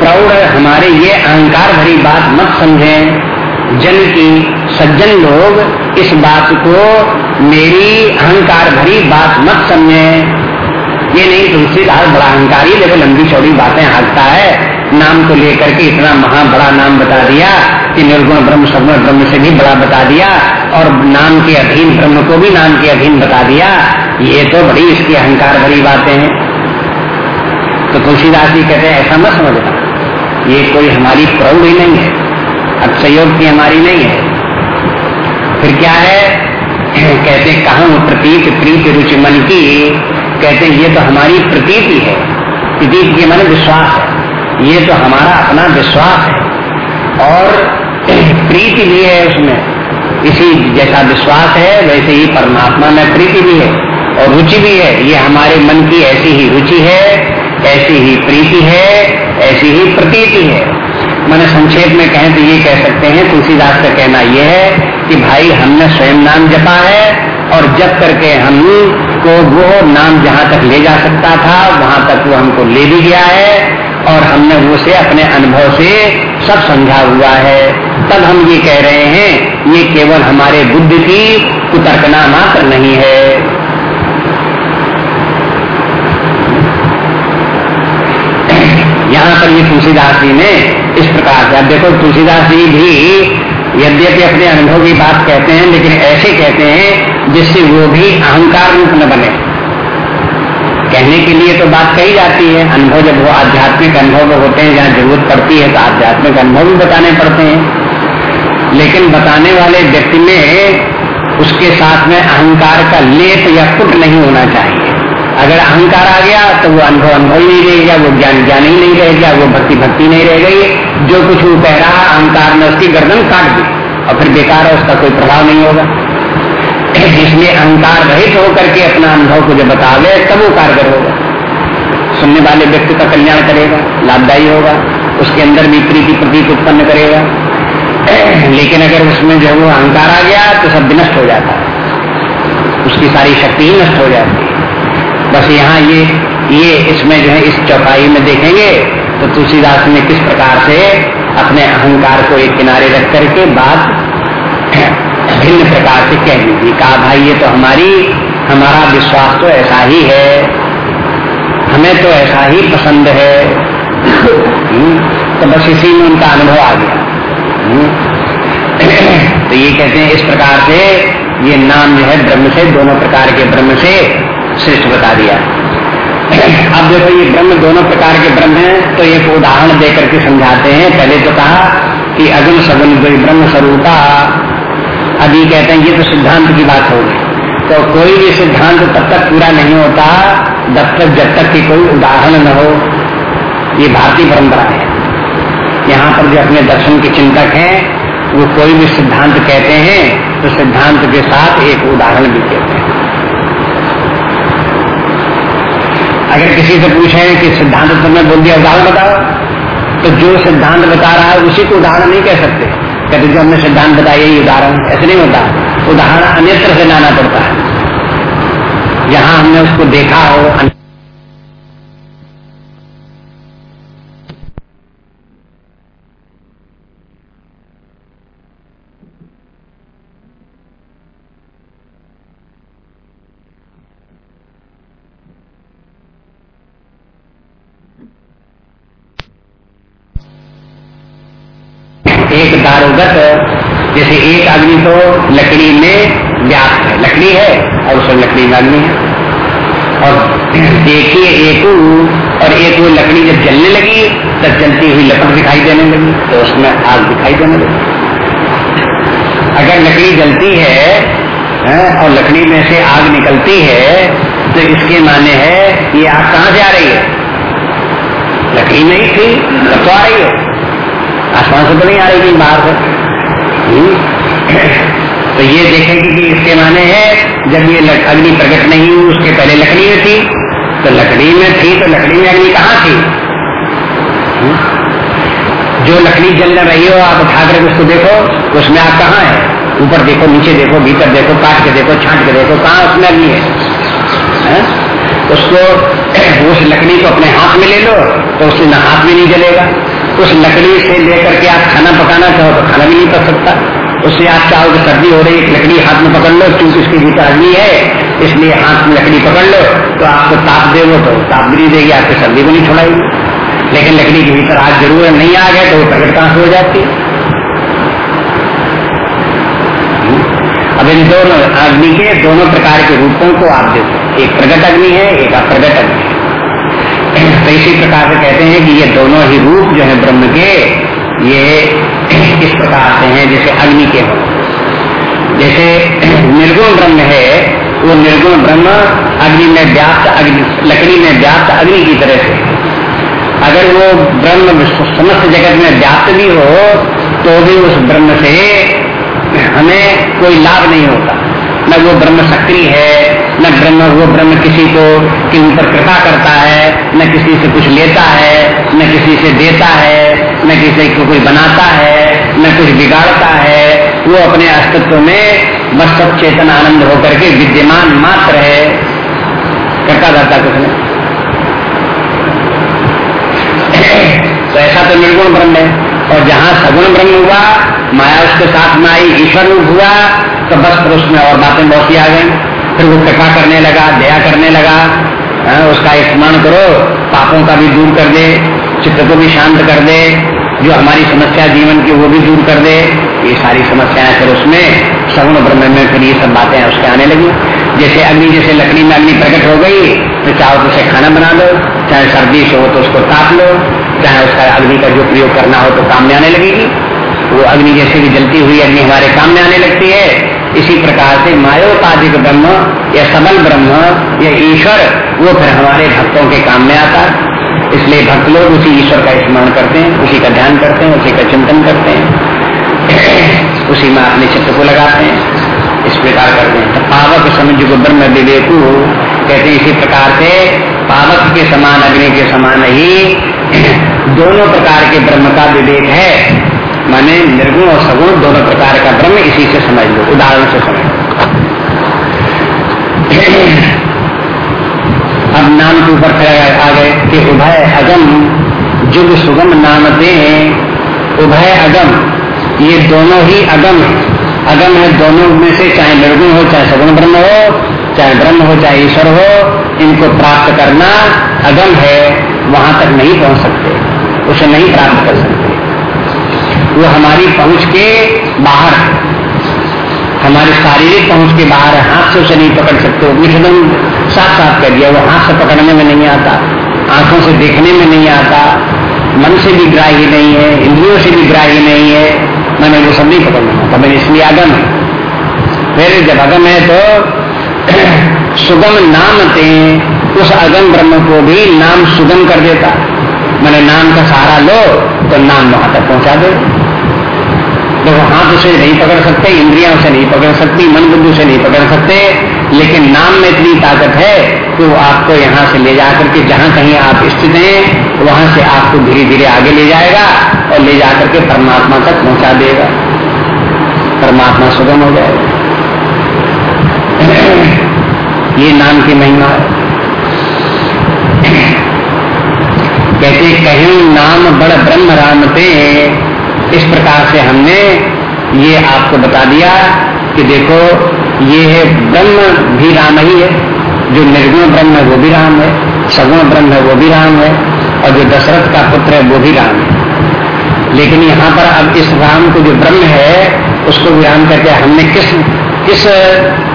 प्रौढ़ हमारे ये अहंकार भरी बात मत समझे। जन की सज्जन लोग इस बात को मेरी अहंकार भरी बात मत समझे। ये नहीं तुलसीदास बड़ा अहंकारी, देखो लंबी चौड़ी बातें हाकता है। नाम को लेकर के इतना महा बड़ा नाम बता दिया कि निर्गुण ब्रह्म, सगुण ब्रह्म से भी बड़ा बता दिया और नाम के अधीन ब्रह्म को भी नाम के अधीन बता दिया। ये तो बड़ी इसकी अहंकार भरी बातें हैं। तो तुलसीदास जी कहते हैं, ऐसा मत समझना। ये कोई हमारी प्रौढ़ नहीं है। अब सहयोग की हमारी नहीं है। फिर क्या है? कहते कहा प्रतीत प्रीत रुचि मन की? कहते ये तो हमारी प्रतीति है प्रतीत के मन विश्वास है। ये तो हमारा अपना विश्वास है। और प्रीति भी है उसमें। इसी जैसा विश्वास है, वैसे ही परमात्मा में प्रीति भी है और रुचि भी है। ये हमारे मन की ऐसी ही रुचि है। ऐसी ही प्रीति है, ऐसी ही प्रतीति है। मैंने संक्षेप में कहें तो ये कह सकते हैं, तुलसीदास का कहना यह है कि भाई हमने स्वयं नाम जपा है और जब करके हम को वो नाम जहाँ तक ले जा सकता था, वहाँ तक वो हमको ले भी गया है और हमने वो से अपने अनुभव से सब समझा हुआ है। तब हम ये कह रहे हैं, ये केवल हमारे बुद्धि की कुतर्कना मात्र नहीं है यहाँ पर ये तुलसीदास जी ने इस प्रकार से, अब देखो तुलसीदास जी भी यद्यपि अपने अनुभव की बात कहते हैं, लेकिन ऐसे कहते हैं जिससे वो भी अहंकार रूप न बने। कहने के लिए तो बात कही जाती है, अनुभव जब वो आध्यात्मिक अनुभव होते हैं, जहाँ ज़रूरत पड़ती है तो आध्यात्मिक अनुभव भी बताने पड़ते हैं। लेकिन बताने वाले व्यक्ति में उसके साथ में अहंकार का लेप या फुट नहीं होना चाहिए। अगर अहंकार आ गया तो वो अनुभव अनुभव ही नहीं रहेगा वो ज्ञान ज्ञान ही नहीं रहेगा वो भक्ति भक्ति नहीं रह गई। जो कुछ वो कह रहा, अहंकार ने उसकी गर्दन काट दी, और फिर बेकार है, उसका कोई प्रभाव नहीं होगा। इसलिए अहंकार रहित होकर के अपना अनुभव को जब बता बतावे तब वो कारगर होगा। सुनने वाले व्यक्ति का कल्याण करेगा, लाभदायी होगा, उसके अंदर भी प्रीति प्रतीक उत्पन्न करेगा। लेकिन अगर उसमें जो वो अहंकार आ गया तो सब विनष्ट हो जाता है। उसकी सारी शक्ति ही नष्ट हो जाती है। बस यहाँ ये ये इसमें जो है इस चौपाई में देखेंगे तो तुलसीदास ने किस प्रकार से अपने अहंकार को एक किनारे रख करके बात भिन्न प्रकार से कह दी थी। कहा भाई ये तो हमारी हमारा विश्वास तो ऐसा ही है। हमें तो ऐसा ही पसंद है। हम्म, तो बस इसी में उनका अनुभव आ गया। हम्म, तो ये कहते हैं इस प्रकार से ये नाम जो है ब्रह्म से दोनों प्रकार के ब्रह्म से श्रेष्ठ बता दिया। अब देखो ये ब्रह्म दोनों प्रकार के ब्रह्म हैं तो एक उदाहरण देकर के समझाते हैं। पहले तो कहा कि अगम सगुन ब्रह्म स्वरूपा। अभी कहते हैं ये तो सिद्धांत की बात होगी। तो कोई भी सिद्धांत तब तक पूरा नहीं होता, जब तक जब तक कि कोई उदाहरण न हो। ये भारतीय परंपरा है। यहाँ पर जो अपने दर्शन के चिंतक हैं, वो कोई भी सिद्धांत कहते हैं तो सिद्धांत के साथ एक उदाहरण भी कहते हैं। अगर किसी से पूछे कि सिद्धांत तुमने बोल दिया, उदाहरण बताओ। तो जो सिद्धांत बता रहा है, उसी को उदाहरण नहीं कह सकते। कहते जो हमने सिद्धांत बताया यही उदाहरण ऐसे नहीं होता। उदाहरण अन्यत्र से लाना पड़ता है। जहाँ हमने उसको देखा हो एक दारोगत जैसे एक अग्नि तो लकड़ी में व्याप्त है। लकड़ी है और उसमें लकड़ी में अग्नि है। और देखिए एक और एक वो लकड़ी जब जलने लगी तब जलती हुई लपट दिखाई देने लगी तो उसमें आग दिखाई देने लगी। अगर लकड़ी जलती है, और लकड़ी में से आग निकलती है तो इसके माने है ये आग कहाँ से आ रही है? लकड़ी में ही थी तो आ रही है। आसमान से तो नहीं आ रही थी बाहर से। हम्म। तो ये देखेंगे कि इसके माने है जब ये अग्नि प्रकट नहीं हुई उसके पहले लकड़ी में थी तो लकड़ी में थी तो लकड़ी में अग्नि कहाँ थी? हम्म? जो लकड़ी जल रही हो आप उठा कर उसको देखो उसमें आप कहाँ है? ऊपर देखो नीचे देखो भीतर देखो काट के देखो छाट के देखो कहाँ उसमें अग्नि है, है? उसको उस लकड़ी को अपने हाथ में ले लो तो उससे न हाथ में नहीं जलेगा। उस लकड़ी से लेकर के आप खाना पकाना चाहो तो खाना भी नहीं पक सकता। उससे आप चाहो कि सर्दी हो रही लकड़ी हाथ में पकड़ लो, क्योंकि उसकी भीतर अग्नि है, इसलिए हाथ में लकड़ी पकड़ लो तो आपको ताप दे वो तो ताप भी नहीं देगी, आपकी सर्दी को नहीं छोड़ाएगी लेकिन लकड़ी के भीतर आग ज़रूर नहीं आ गए तो वो प्रकट कहाँ हो जाती अब इन दोनों, अग्नि के दोनों प्रकार के रूपों को आप देखो। एक प्रगट अग्नि है, एक अप्रगट अग्नि है। तो इसी प्रकार से कहते हैं कि ये दोनों ही रूप जो है ब्रह्म के ये इस प्रकार से हैं जैसे अग्नि के हो। जैसे निर्गुण ब्रह्म है, वो निर्गुण ब्रह्म अग्नि में व्याप्त अग्नि, लकड़ी में व्याप्त अग्नि की तरह से। अगर वो ब्रह्म समस्त जगत में व्याप्त भी हो तो भी उस ब्रह्म से हमें कोई लाभ नहीं होता। न वो ब्रह्म सक्रिय है न ब्रह्म वो ब्रह्म किसी को के ऊपर कृपा करता है, न किसी से कुछ लेता है, न किसी से देता है, न किसी को कोई बनाता है, न कुछ बिगाड़ता है। वो अपने अस्तित्व में बस सब चेतन आनंद होकर के विद्यमान मात्र है। करता जाता कुछ नहीं। तो ऐसा तो निर्गुण ब्रह्म है। और जहाँ सगुण ब्रह्म हुआ, माया उसके साथ में आई, ईश्वर हुआ तो बस उसमें और बातें बहुत ही आ गई। फिर वो कृपा करने लगा दया करने लगा आ, उसका स्मरण करो पापों का भी दूर कर दे चित्त को भी शांत कर दे जो हमारी समस्या जीवन की वो भी दूर कर दे। ये सारी समस्याएँ फिर उसमें सगुण ब्रह्म में फिर ये सब बातें उसके आने लगी। जैसे अग्नि जैसे लकड़ी में अग्नि प्रकट हो गई तो चाहो तो उसे खाना बना लो चाहे सर्दी से हो तो उसको ताप लो चाहे उसका अग्नि का जो प्रयोग करना हो तो काम में आने लगेगी। वो अग्नि जैसे भी जलती हुई अग्नि हमारे काम में आने लगती है इसी प्रकार से मायोपाधिक ब्रह्म या सबल ब्रह्म या ईश्वर, वो फिर हमारे भक्तों के काम में आता इसलिए भक्त लोग उसी ईश्वर का स्मरण करते हैं, उसी का ध्यान करते हैं, उसी का चिंतन करते हैं। उसी में अपने चित्र को लगाते हैं। इस प्रकार करते हैं। तो पावक समझ को ब्रह्म विवेकु कहते इसी प्रकार से पावक के समान, अग्नि के समान ही दोनों प्रकार के ब्रह्म का विवेक है। माने निर्गुण और सगुण दोनों प्रकार का ब्रह्म इसी से समझ लो, उदाहरण से समझ लो। अब नाम के ऊपर आ गए कि उभय अगम, जुग सुगम नाम दे उभय अगम, ये दोनों ही अगम है। अगम है दोनों में से, चाहे निर्गुण हो, चाहे सगुण ब्रह्म हो, चाहे ब्रह्म हो, चाहे ईश्वर हो, इनको प्राप्त करना अगम है, वहाँ तक नहीं पहुँच सकते, उसे नहीं प्राप्त कर सकते। वो हमारी पहुँच के बाहर हमारे शारीरिक पहुँच के बाहर है। हाथ से उसे नहीं पकड़ सकते। एकदम साफ़ साफ़ कर दिया। वो हाथ से पकड़ने में नहीं आता। आँखों से देखने में नहीं आता। मन से भी ग्राही नहीं है। इंद्रियों से भी ग्राही नहीं है। मैंने वो सब नहीं पकड़ना आता मैंने इसलिए आगम है। फिर जब अगम है तो सुगम नाम थे उस अगम ब्रह्म को भी नाम सुगम कर देता। मैंने नाम का सहारा लो तो नाम वहाँ तक पहुँचा दे। देखो हाथ उसे नहीं पकड़ सकते, इंद्रिया उसे नहीं पकड़ सकती मन बुद्धि से नहीं पकड़ सकते, लेकिन नाम में इतनी ताकत है कि वो आपको यहाँ से ले जाकर के, जहाँ कहीं आप स्थित हैं, वहाँ से आपको धीरे धीरे आगे ले जाएगा और ले जाकर के परमात्मा तक पहुँचा देगा। परमात्मा सुगम हो जाएगा ये नाम की महिमा है। कहते कहीं नाम बड़ ब्रह्म राम पे इस प्रकार से हमने ये आपको बता दिया कि देखो, ये है ब्रह्म भी राम ही है, जो निर्गुण ब्रह्म है वो भी राम है, सगुण ब्रह्म है वो भी राम है, और जो दशरथ का पुत्र है वो भी राम है। लेकिन यहाँ पर अब इस राम को जो ब्रह्म है, उसको भी राम कहते हैं। हमने किस किस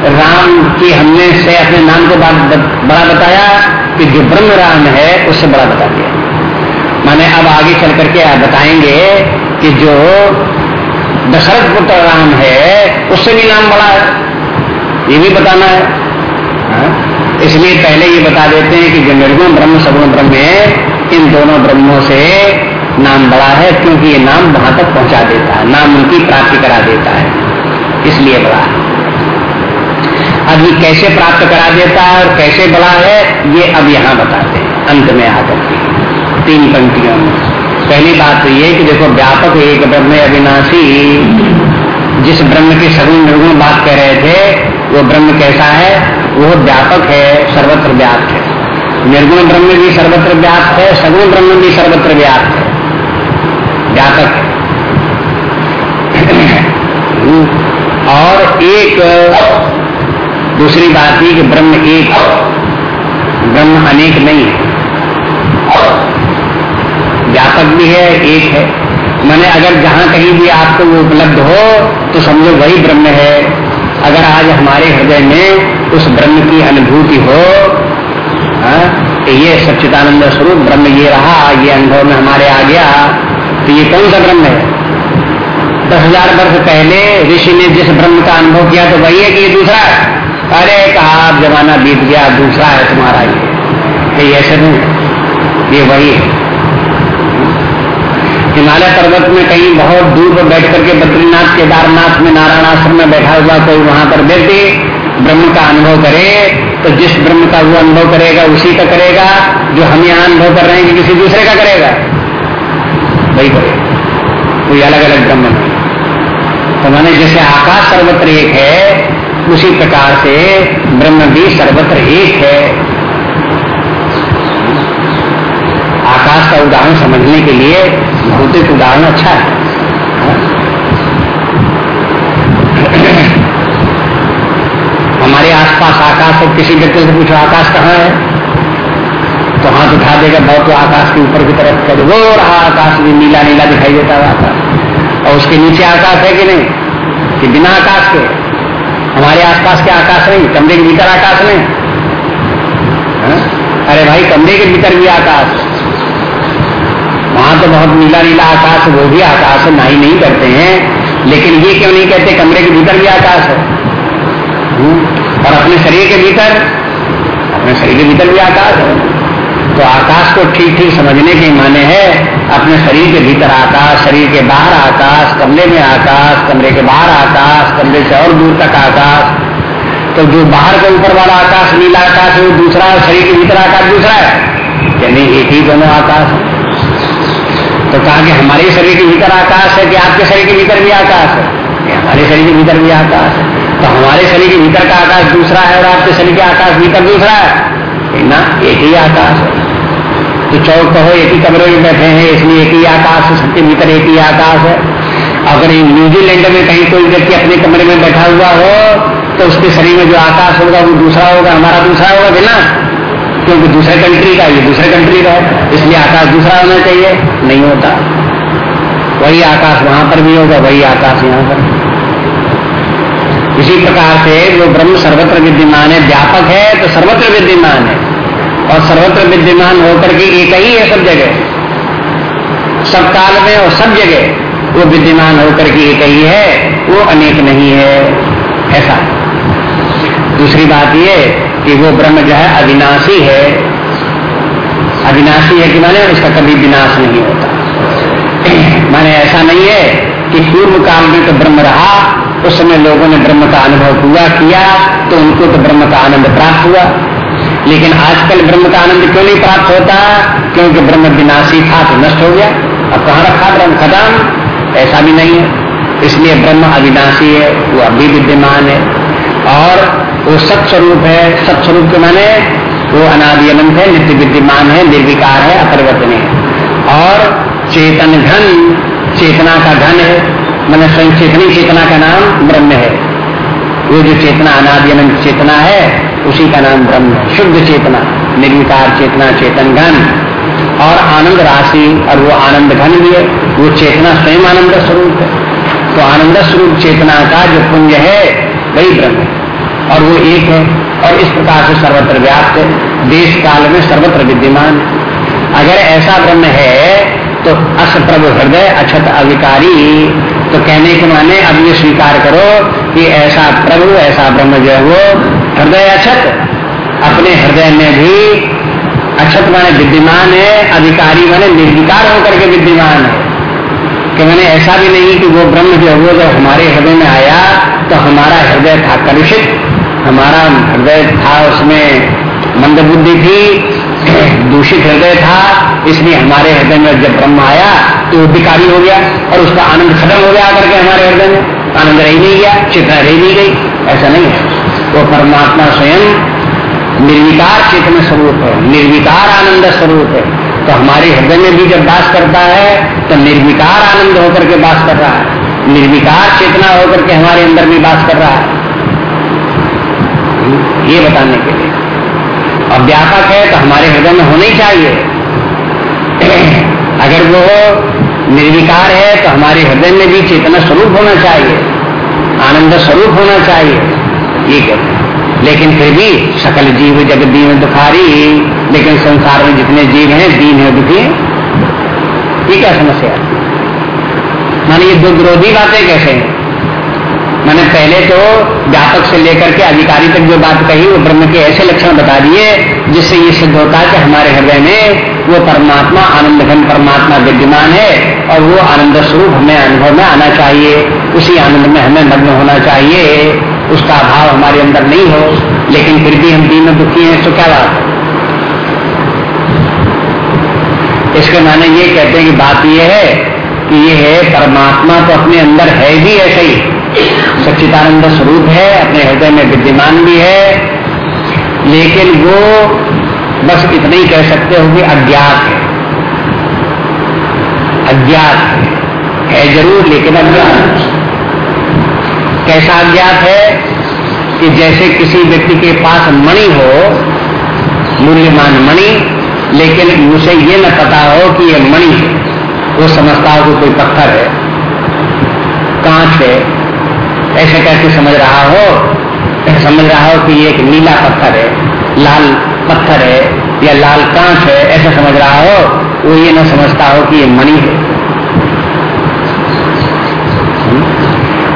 राम की हमने से अपने नाम को बड़ा बताया कि जो ब्रह्म राम है, उससे बड़ा बता दिया। माने अब आगे चल करके आप बताएँगे कि जो दशरथ पुत्र राम है, उससे भी नाम बड़ा है। ये भी बताना है। हाँ? इसलिए पहले ये बता देते हैं कि जो निर्गुण ब्रह्म, सगुण ब्रह्म है, इन दोनों ब्रह्मों से नाम बड़ा है, क्योंकि ये नाम वहाँ तक पहुँचा देता है। नाम उनकी प्राप्ति करा देता है। इसलिए बड़ा है। ये कैसे प्राप्त करा देता है और कैसे बड़ा है, ये अब यहाँ बताते हैं। अंत में आकर तीन पंक्तियों में। पहली बात तो ये कि देखो, व्यापक एक ब्रह्म अविनाशी, जिस ब्रह्म की सगुण निर्गुण बात कह रहे थे, वो ब्रह्म कैसा है? वो व्यापक है, सर्वत्र व्याप्त है। निर्गुण ब्रह्म भी सर्वत्र व्याप्त है, सगुण ब्रह्म भी सर्वत्र व्याप्त है। व्यापक और एक, दूसरी बात ये कि ब्रह्म एक, ब्रह्म अनेक नहीं है। व्यापक भी है एक है। मैंने अगर जहाँ कहीं भी आपको वो उपलब्ध हो तो समझो वही ब्रह्म है। अगर आज हमारे हृदय में उस ब्रह्म की अनुभूति हो हाँ, कि ये सच्चिदानंद स्वरूप ब्रह्म ये रहा ये अनुभव में हमारे आ गया तो ये कौन सा ब्रह्म है? दस हज़ार वर्ष पहले ऋषि ने जिस ब्रह्म का अनुभव किया तो वही है कि ये दूसरा है। अरे कहा जमाना बीत गया दूसरा है तुम्हारा ये। ऐसे नहीं ये वही है। हिमालय पर्वत में कहीं बहुत दूर पर बैठ करके बद्रीनाथ, केदारनाथ में नारायण आश्रम में बैठा हुआ कोई वहाँ पर व्यक्ति ब्रह्म का अनुभव करे तो जिस ब्रह्म का वो अनुभव करेगा, उसी का करेगा, जो हम यहाँ अनुभव कर रहे हैं कि किसी दूसरे का करेगा। वही करेगा कोई अलग अलग ब्रह्म नहीं। तो मैंने जैसे आकाश सर्वत्र एक है, उसी प्रकार से ब्रह्म भी सर्वत्र एक है। आकाश का उदाहरण समझने के लिए भौतिक उदाहरण अच्छा है। हमारे आसपास आकाश है, किसी व्यक्ति से पूछो, आकाश कहाँ है? तो हाथ उठा देगा बहुत तो आकाश के ऊपर की तरफ़ कर वो रहा आकाश भी नीला नीला दिखाई देता है आकाश। और उसके नीचे आकाश है कि नहीं? कि बिना आकाश के। हमारे आसपास के आकाश नहीं, कमरे के भीतर आकाश नहीं। अरे भाई, कमरे के भीतर भी आकाश। वहाँ तो बहुत नीला नीला आकाश वो भी आकाश है ही नहीं करते हैं। लेकिन ये क्यों नहीं कहते कमरे के भीतर भी आकाश है? हम्म, और अपने शरीर के भीतर? अपने शरीर के भीतर भी आकाश है। तो आकाश को ठीक ठीक समझने के माने है अपने शरीर के भीतर आकाश शरीर के बाहर आकाश कमरे में आकाश कमरे के बाहर आकाश कमरे से और दूर तक आकाश। तो जो बाहर के ऊपर वाला आकाश नीला आकाश है वो दूसरा शरीर के भीतर आकाश दूसरा है। यानी एक ही दोनों आकाश तो कहा कि हमारे शरीर के भीतर आकाश है कि आपके शरीर के भीतर भी आकाश है? हमारे शरीर के भीतर भी आकाश है। तो हमारे शरीर के भीतर का आकाश दूसरा है और आपके शरीर के आकाश भीतर दूसरा है। ना, एक ही आकाश है। तो चौक कहो, एक ही कमरे में बैठे हैं, इसलिए एक ही आकाश है, सबके भीतर एक ही आकाश है। अगर न्यूजीलैंड में कहीं कोई व्यक्ति अपने कमरे में बैठा हुआ हो तो उसके शरीर में जो आकाश होगा, वो दूसरा होगा, हमारा दूसरा होगा बिना क्योंकि दूसरे कंट्री का ये दूसरे कंट्री का है, इसलिए आकाश दूसरा होना चाहिए, नहीं होता। वही आकाश वहाँ पर भी होगा, वही आकाश यहाँ पर। इसी प्रकार से जो ब्रह्म सर्वत्र विद्यमान है, व्यापक है तो सर्वत्र विद्यमान है। और सर्वत्र विद्यमान होकर के एक ही है सब जगह। सब काल में और सब जगह वो विद्यमान होकर के एक ही है, वो अनेक नहीं है, ऐसा। दूसरी बात ये कि वो ब्रह्म जो है, अविनाशी है। अविनाशी है कि माने उसका कभी विनाश नहीं होता। माने ऐसा नहीं है कि पूर्व काल में तो ब्रह्म रहा, उस समय लोगों ने ब्रह्म का अनुभव हुआ किया तो उनको तो ब्रह्म का आनंद प्राप्त हुआ। लेकिन आजकल ब्रह्म का आनंद क्यों नहीं प्राप्त होता? क्योंकि ब्रह्म विनाशी था तो नष्ट हो गया। अब कहाँ रखा ब्रह्म खदान ऐसा भी नहीं है। इसलिए ब्रह्म अविनाशी है, वो अभी विद्यमान है। और वो सत्स्वरूप है सत्स्वरूप के माने वो अनादि अनंत है, नित्य विद्यमान है, निर्विकार है, अपरिवर्तनीय और चेतन घन चेतना का घन है, मैंने स्वयं चेतनी, चेतना का नाम ब्रह्म है। वो जो चेतना, अनादि अनंत चेतना है, उसी का नाम ब्रह्म है। शुद्ध चेतना, निर्विकार चेतना, चेतन घन और आनंद राशि, और वो आनंद घन भी है, वो चेतना स्वयं आनंद स्वरूप है। तो आनंद स्वरूप चेतना का जो पुण्य है, वही ब्रह्म है। और वो एक है। और इस प्रकार से सर्वत्र व्याप्त देश काल में सर्वत्र विद्यमान। अगर ऐसा ब्रह्म है तो अस प्रभु हृदय अक्षत अविकारी। तो कहने के माने, अब ये स्वीकार करो कि ऐसा प्रभु, ऐसा ब्रह्म जो है वो हृदय अक्षत, अपने हृदय में भी अक्षत माने विद्यमान है, अधिकारी माने निर्विकार होकर के विद्यमान है। कि मैंने ऐसा भी नहीं कि वो ब्रह्म जो है वो जब हमारे हृदय में आया तो हमारा हृदय था कलुषित। हमारा हृदय था, उसमें मंद बुद्धि थी, दूषित हृदय था, इसलिए हमारे हृदय में जब ब्रह्म आया तो वो विकारी हो गया और उसका आनंद खत्म हो गया करके हमारे हृदय में। आनंद रह नहीं गया, चेतना रह नहीं गई। ऐसा नहीं है। वो परमात्मा स्वयं निर्विकार चेतन स्वरूप है। निर्विकार आनंद स्वरूप है। तो हमारे हृदय में भी जब वास करता है तो निर्विकार आनंद होकर के वास कर रहा है। निर्विकार चेतना होकर के हमारे अंदर भी वास कर रहा है। ये बताने के लिए। और व्यापक है तो हमारे हृदय में होना ही चाहिए। अगर वो निर्विकार है तो हमारे हृदय में भी चेतना स्वरूप होना चाहिए, आनंद स्वरूप होना चाहिए, ये कहते हैं। लेकिन फिर भी सकल जीव जगत दीन दुखारी, लेकिन संसार में जितने जीव हैं, दीन है, दुखी ये क्या समस्या माने ये दो विरोधी बातें कैसे हैं? मैंने पहले तो व्यापक से लेकर के अधिकारी तक जो बात कही, वो ब्रह्म के ऐसे लक्षण बता दिए, जिससे ये सिद्ध होता है कि हमारे हृदय में वो परमात्मा आनंद घन परमात्मा विद्यमान है और वो आनंद स्वरूप हमें अनुभव में आना चाहिए। उसी आनंद में हमें मग्न होना चाहिए। उसका अभाव हमारे अंदर नहीं हो, लेकिन फिर भी हम दीन दुखी हैं तो क्या बात इसके माने ये कहते हैं कि बात यह है कि ये है, परमात्मा तो अपने अंदर है भी ऐसे ही। सच्चिदानंद स्वरूप है अपने हृदय में विद्यमान भी है लेकिन वो बस इतना ही कह सकते हो कि अज्ञात है। अज्ञात है, ज़रूर लेकिन अज्ञात कैसा अज्ञात है कि जैसे किसी व्यक्ति के पास मणि हो मूल्यमान मणि लेकिन उसे ये न पता हो कि ये मणि है। वो समझता हो कि कोई पत्थर है कांच है ऐसे कैसे समझ रहा हो समझ रहा हो कि ये एक नीला पत्थर है, लाल पत्थर है, या लाल कांच है, ऐसा समझ रहा हो, वो ये ना समझता हो कि ये मणि है।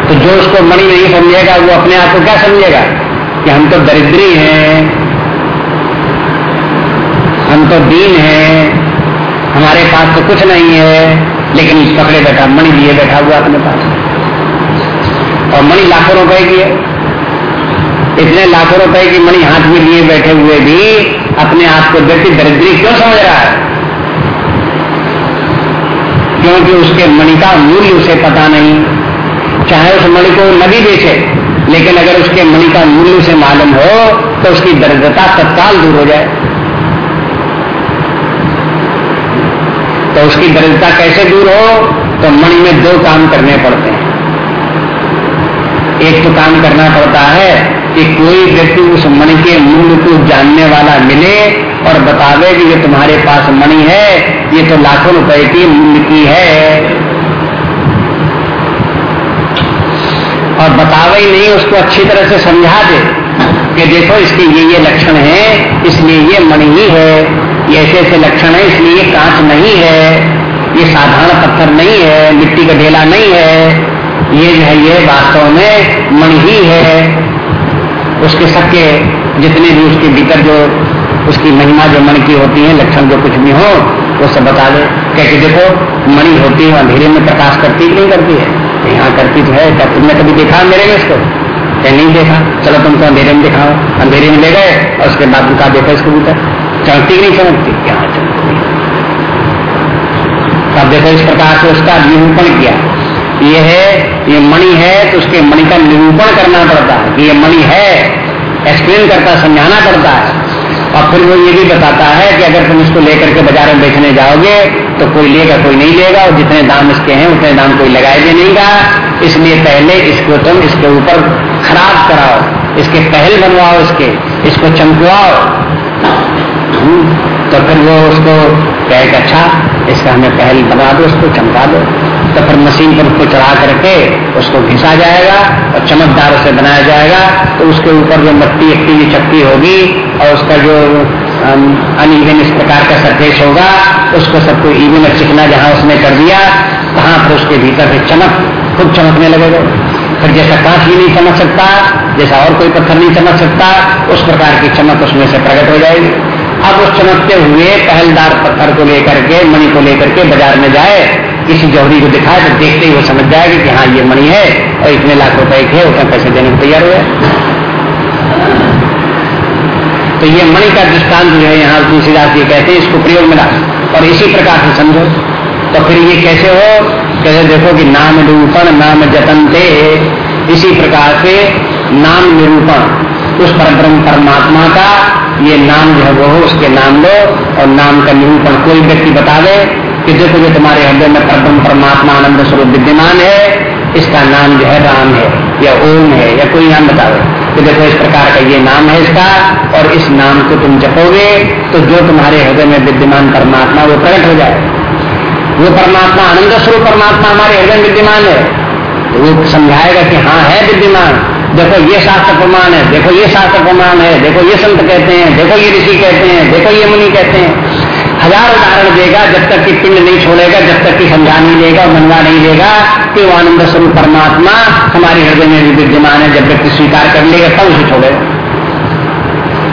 तो जो उसको मणि नहीं समझेगा, वो अपने आप को क्या समझेगा? कि हम तो दरिद्री हैं, हम तो दीन हैं, हमारे पास तो कुछ नहीं है, लेकिन पकड़े बैठा, मणि लिए बैठा हुआ अपने पास। और मणि लाखों रुपए की है। इतने लाखों रुपए की मणि हाथ में लिए बैठे हुए भी अपने आप को व्यक्ति दरिद्री क्यों समझ रहा है? क्योंकि उसके मणि का मूल्य उसे पता नहीं। चाहे उस मणि को न भी बेचे, लेकिन अगर उसके मणि का मूल्य से मालूम हो तो उसकी दरिद्रता तत्काल दूर हो जाए। तो उसकी दरिद्रता कैसे दूर हो? तो मणि में दो काम करने पड़ते हैं। एक तो काम करना पड़ता है कि कोई व्यक्ति उस मणि के मूल को जानने वाला मिले और बतावे कि ये तुम्हारे पास मणि है, ये तो लाखों रुपए की मूल्य की है। और बतावे ही नहीं, उसको अच्छी तरह से समझा दे कि देखो इसके ये ये लक्षण है, इसलिए ये मणि ही है, ये ऐसे ऐसे लक्षण है, इसलिए ये कांच नहीं है, ये साधारण पत्थर नहीं है, मिट्टी का ढेला नहीं है। ये जो है, ये वास्तव में मणि ही है। उसके सबके जितने भी उसके भीतर जो उसकी महिमा, जो मन की होती है, लक्षण जो कुछ भी हो, वो सब बता दे। कहते देखो, मणि होती है अंधेरे में प्रकाश करती नहीं करती है? यहाँ करती तो है क्या तुमने कभी देखा अंधेरे में इसको? क्या नहीं देखा। चलो तुमको अंधेरे में दिखाओ। अंधेरे में ले गए, और उसके बाद उनका देखा इसको भीतर। चमकती नहीं चमकती क्या चमकती अब देखो इस प्रकार से उसका निरूपण किया। ये है ये मणि है तो उसके मणि का निरूपण करना पड़ता है। कि ये मणि है एक्सप्लेन करता समझाना पड़ता है। और फिर वो ये भी बताता है कि अगर तुम इसको लेकर के बाज़ार में बेचने जाओगे तो कोई लेगा कोई नहीं लेगा और जितने दाम इसके हैं उतने दाम कोई लगाए भी नहीं गा इसलिए पहले इसको तुम इसके ऊपर खराब कराओ इसके पहल बनवाओ इसके इसको चमकवाओ। हम्म, तो फिर वो उसको कहे अच्छा इसका हमें पहल बना दो उसको चमका दो। तो मशीन पर उसको चढ़ा करके उसको घिसा जाएगा और चमकदार से बनाया जाएगा। तो उसके ऊपर जो मट्टी अट्टी की चक्की होगी और उसका जो अनइवन इस प्रकार का सरफेस होगा, उसको सबको इवन और चिकना जहाँ उसने कर दिया, वहाँ पर उसके भीतर से चमक, खूब चमकने लगेगा। फिर जैसा कांच भी नहीं चमक सकता, जैसा और कोई पत्थर नहीं चमक सकता, उस प्रकार की चमक उसमें से प्रकट हो जाएगी। अब उस चमकते हुए पहलदार पत्थर को लेकर के, मणि को लेकर के बाज़ार में जाए किसी जौहरी को दिखाए तो देखते ही वो समझ जाएगा कि हाँ ये मणि है और इतने लाख रुपए के उतना पैसे देने को तैयार हुए। तो ये मणि का दृष्टांत जो है, यहाँ तुलसीदास ये कहते हैं, इसको प्रयोग मिला। और इसी प्रकार से समझो। तो फिर ये कैसे हो? कैसे देखो कि नाम निरूपण, नाम जतनते इसी प्रकार से नाम निरूपण। उस परब्रह्म परमात्मा का ये नाम जो है, वो उसके नाम लो और नाम का निरूपण कोई व्यक्ति बता दे कि देखो जो तुम्हारे हृदय में परम परमात्मा आनंद स्वरूप विद्यमान है, इसका नाम जो है राम है, या ओम है, या कोई नाम बताओ। तो देखो इस प्रकार का ये नाम है इसका, और इस नाम को तुम जपोगे तो जो तुम्हारे हृदय में विद्यमान परमात्मा, वो प्रकट हो जाए। वो परमात्मा, आनंद स्वरूप परमात्मा हमारे हृदय में विद्यमान है। तो वो समझाएगा कि हाँ है विद्यमान। देखो ये शास्त्र प्रमाण है, देखो ये शास्त्र प्रमाण है, देखो ये संत कहते हैं, देखो ये ऋषि कहते हैं, देखो ये मुनि कहते हैं। हज़ार उदाहरण देगा, जब तक कि पिंड नहीं छोड़ेगा, जब तक कि समझा नहीं देगा मनवा नहीं देगा कि वो आनंद स्वरूप परमात्मा हमारे हृदय में भी विद्यमान है, जब व्यक्ति स्वीकार कर लेगा, तब उसे छोड़ेगा।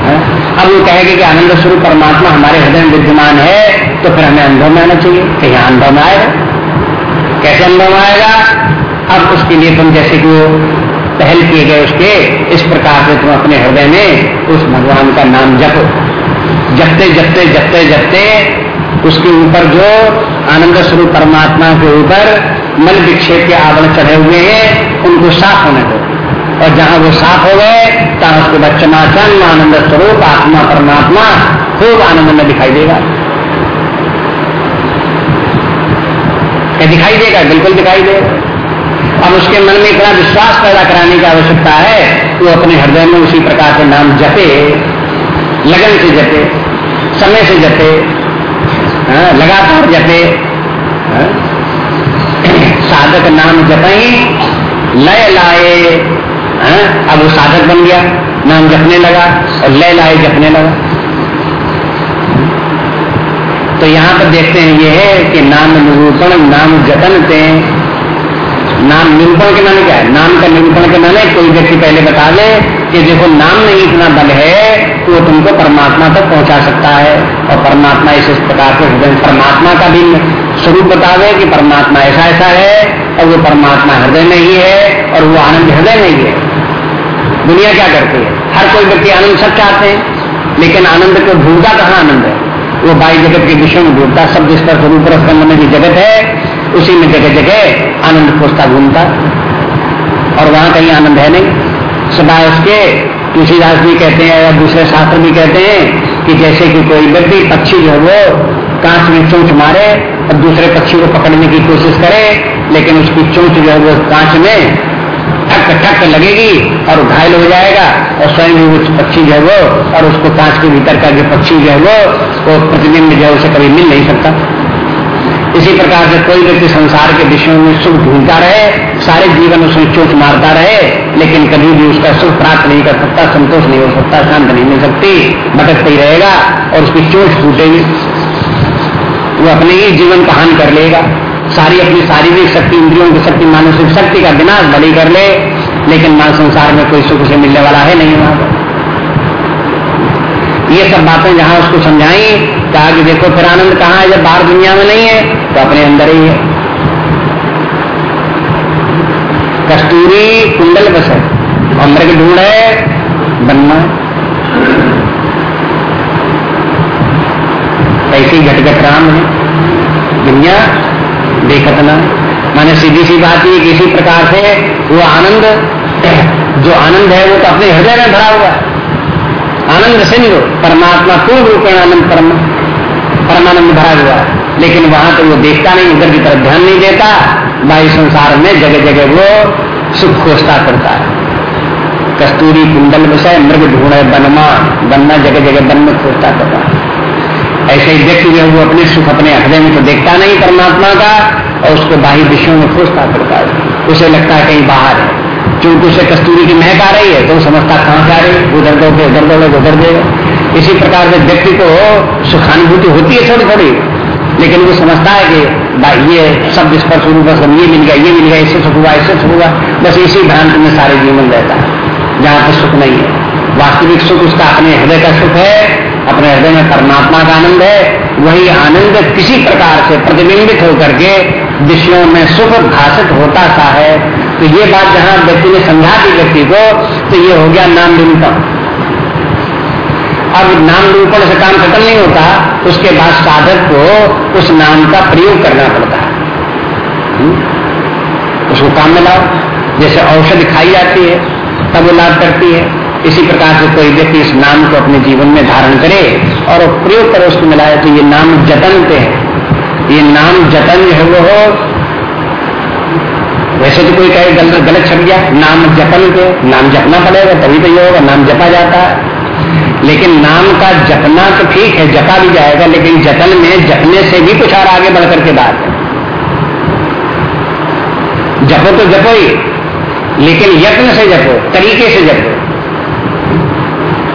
हाँ? अब वो कहेगा कि आनंद स्वरूप परमात्मा हमारे हृदय में विद्यमान है तो फिर हमें अनुभव में आना चाहिए। कहीं अनुभव में आएगा? कैसे अनुभव आएगा? अब उसके लिए तुम जैसे कि पहल किए गए उसके, इस प्रकार से तुम अपने हृदय में उस भगवान का नाम जपो। जपते जपते जपते जपते, उसके ऊपर जो आनंद स्वरूप परमात्मा के ऊपर मल विक्षेप के आवरण चढ़े हुए हैं, उनको साफ़ होने दो। और जहाँ वो साफ़ हो गए, तहां उसके बाद चमाचन, आनंद स्वरूप, आत्मा, परमात्मा, खूब आनंद में दिखाई देगा। क्या दिखाई देगा, बिल्कुल दिखाई देगा। अब उसके मन में इतना विश्वास पैदा कराने की आवश्यकता है, वो अपने हृदय में उसी प्रकार के नाम जपे, लगन से जपे। समय से जपे हाँ, लगातार जपे हाँ, साधक नाम जपई लय लाए हाँ, अब वो साधक बन गया नाम जपने लगा और लय लाए जपने लगा। तो यहाँ पर देखते हैं ये है कि नाम निरूपण नाम जतन थे नाम निरूपण के माने क्या है? नाम का निरूपण के माने कोई व्यक्ति पहले बता दे कि देखो नाम नहीं इतना बल है तो वो तुमको परमात्मा तक पहुँचा सकता है। और परमात्मा इस प्रकार के परमात्मा का भी स्वरूप बता दे कि परमात्मा ऐसा ऐसा है और वो परमात्मा हृदय में ही है और वो आनंद हृदय में ही है। दुनिया क्या करती है? हर कोई व्यक्ति आनंद सब चाहते हैं, लेकिन आनंद को ढूंढता कहाँ आनंद है? वो बाई जगत के विषय में ढूंढता, सब जिस पर स्वरूप में जो जगत है, उसी में जगह जगह आनंद खोजता घूमता और वहाँ कहीं आनंद है नहीं। सदा उसके तुलसीदास भी कहते हैं या दूसरे शास्त्र भी कहते हैं कि जैसे कि कोई व्यक्ति पक्षी जो वो कांच में चोट मारे और दूसरे पक्षी को पकड़ने की कोशिश करे, लेकिन उसकी चोट जो है वो कांच में ठक ठक लगेगी और घायल हो जाएगा और स्वयं वो पक्षी जो है वो और उसको कांच के भीतर का जो पक्षी जो है वो वो प्रतिबिंब जो है उसे कभी मिल नहीं सकता। इसी प्रकार से कोई व्यक्ति संसार के विषयों में सुख ढूंढता रहे, सारे जीवन उसमें चोट मारता रहे लेकिन कभी भी उसका सुख प्राप्त नहीं कर सकता, संतोष नहीं हो सकता, शांत नहीं मिल सकती, भटकता ही रहेगा और उसकी चोट फूटेगी। वो अपने ही जीवन का हानि कर लेगा। सारी अपनी शारीरिक शक्ति, इंद्रियों की शक्ति, मानसिक शक्ति का विनाश भली कर ले, लेकिन मान संसार में कोई सुख से मिलने वाला है नहीं वहाँ ये सब बातें जहाँ उसको समझाई, कहा कि देखो फिर आनंद कहाँ है, जब बाहर दुनिया में नहीं है तो अपने अंदर ही है। कस्तूरी कुंडल बस है। और मृग ढूंढ है, बनना। ऐसे ही घटघट राम है। दुनिया देखत माने सीधी सी बात ये किसी प्रकार से वो आनंद जो आनंद है, वो तो अपने हृदय में भरा हुआ है। आनंद सिंधु परमात्मा पूर्ण रूप में आनंद परम, परमानंद भरा हुआ है। लेकिन वहाँ तो वो देखता नहीं, उधर की तरफ़ ध्यान नहीं देता। बाई संसार में जगह जगह वो सुख खोजता करता है। कस्तूरी कुंडल विषय मृग ढूंढे बनमा, बनना जगह जगह बन में खोजता करता है। ऐसे ही व्यक्ति जो वो अपने सुख अपने हृदय में तो देखता नहीं परमात्मा का और उसको बाह्य विषयों में खोजता करता है। उसे लगता है कहीं बाहर है। क्योंकि उसे कस्तूरी की महक आ रही है तो समझता कहाँ आ रही है। उधर दो उधर दो उधर देगा इसी प्रकार से व्यक्ति को सुखानुभूति होती है थोड़ी थोड़ी लेकिन वो समझता है कि ये सब इस पर शुरू बस ये मिल गया, ये मिल गया, इससे सुख हुआ, इससे सुख हुआ। बस इसी भ्रांति में सारे जीवन रहता है, जहाँ पर सुख नहीं है। वास्तविक सुख उसका अपने हृदय का सुख है, अपने हृदय में परमात्मा का आनंद है, वही आनंद किसी प्रकार से प्रतिबिंबित होकर के विषयों में सुख भाषित होता सा है। तो ये बात जहाँ व्यक्ति ने समझा दी व्यक्ति को तो ये हो गया नाम निरूपण अब नाम निरूपण से काम खत्म नहीं होता, उसके बाद साधक को उस नाम का प्रयोग करना पड़ता है। हम्म? उसको काम में लाओ। जैसे औषधि खाई जाती है, तब वो लाभ करती है। इसी प्रकार से कोई व्यक्ति इस नाम को अपने जीवन में धारण करे और प्रयोग करे उसको मिलाए तो ये नाम जतन पे है। ये नाम जतन जो है वो हो। वैसे तो कोई कहे, गलत गलत छप गया नाम जपन के, नाम जपना पड़ेगा, तभी तो ये होगा, नाम जपा जाता है। लेकिन नाम का जपना तो ठीक है, जपा भी जाएगा, लेकिन जतन में जपने से भी कुछ और आगे बढ़कर के बात है। जपो तो जपो ही, लेकिन यत्न से जपो, तरीके से जपो।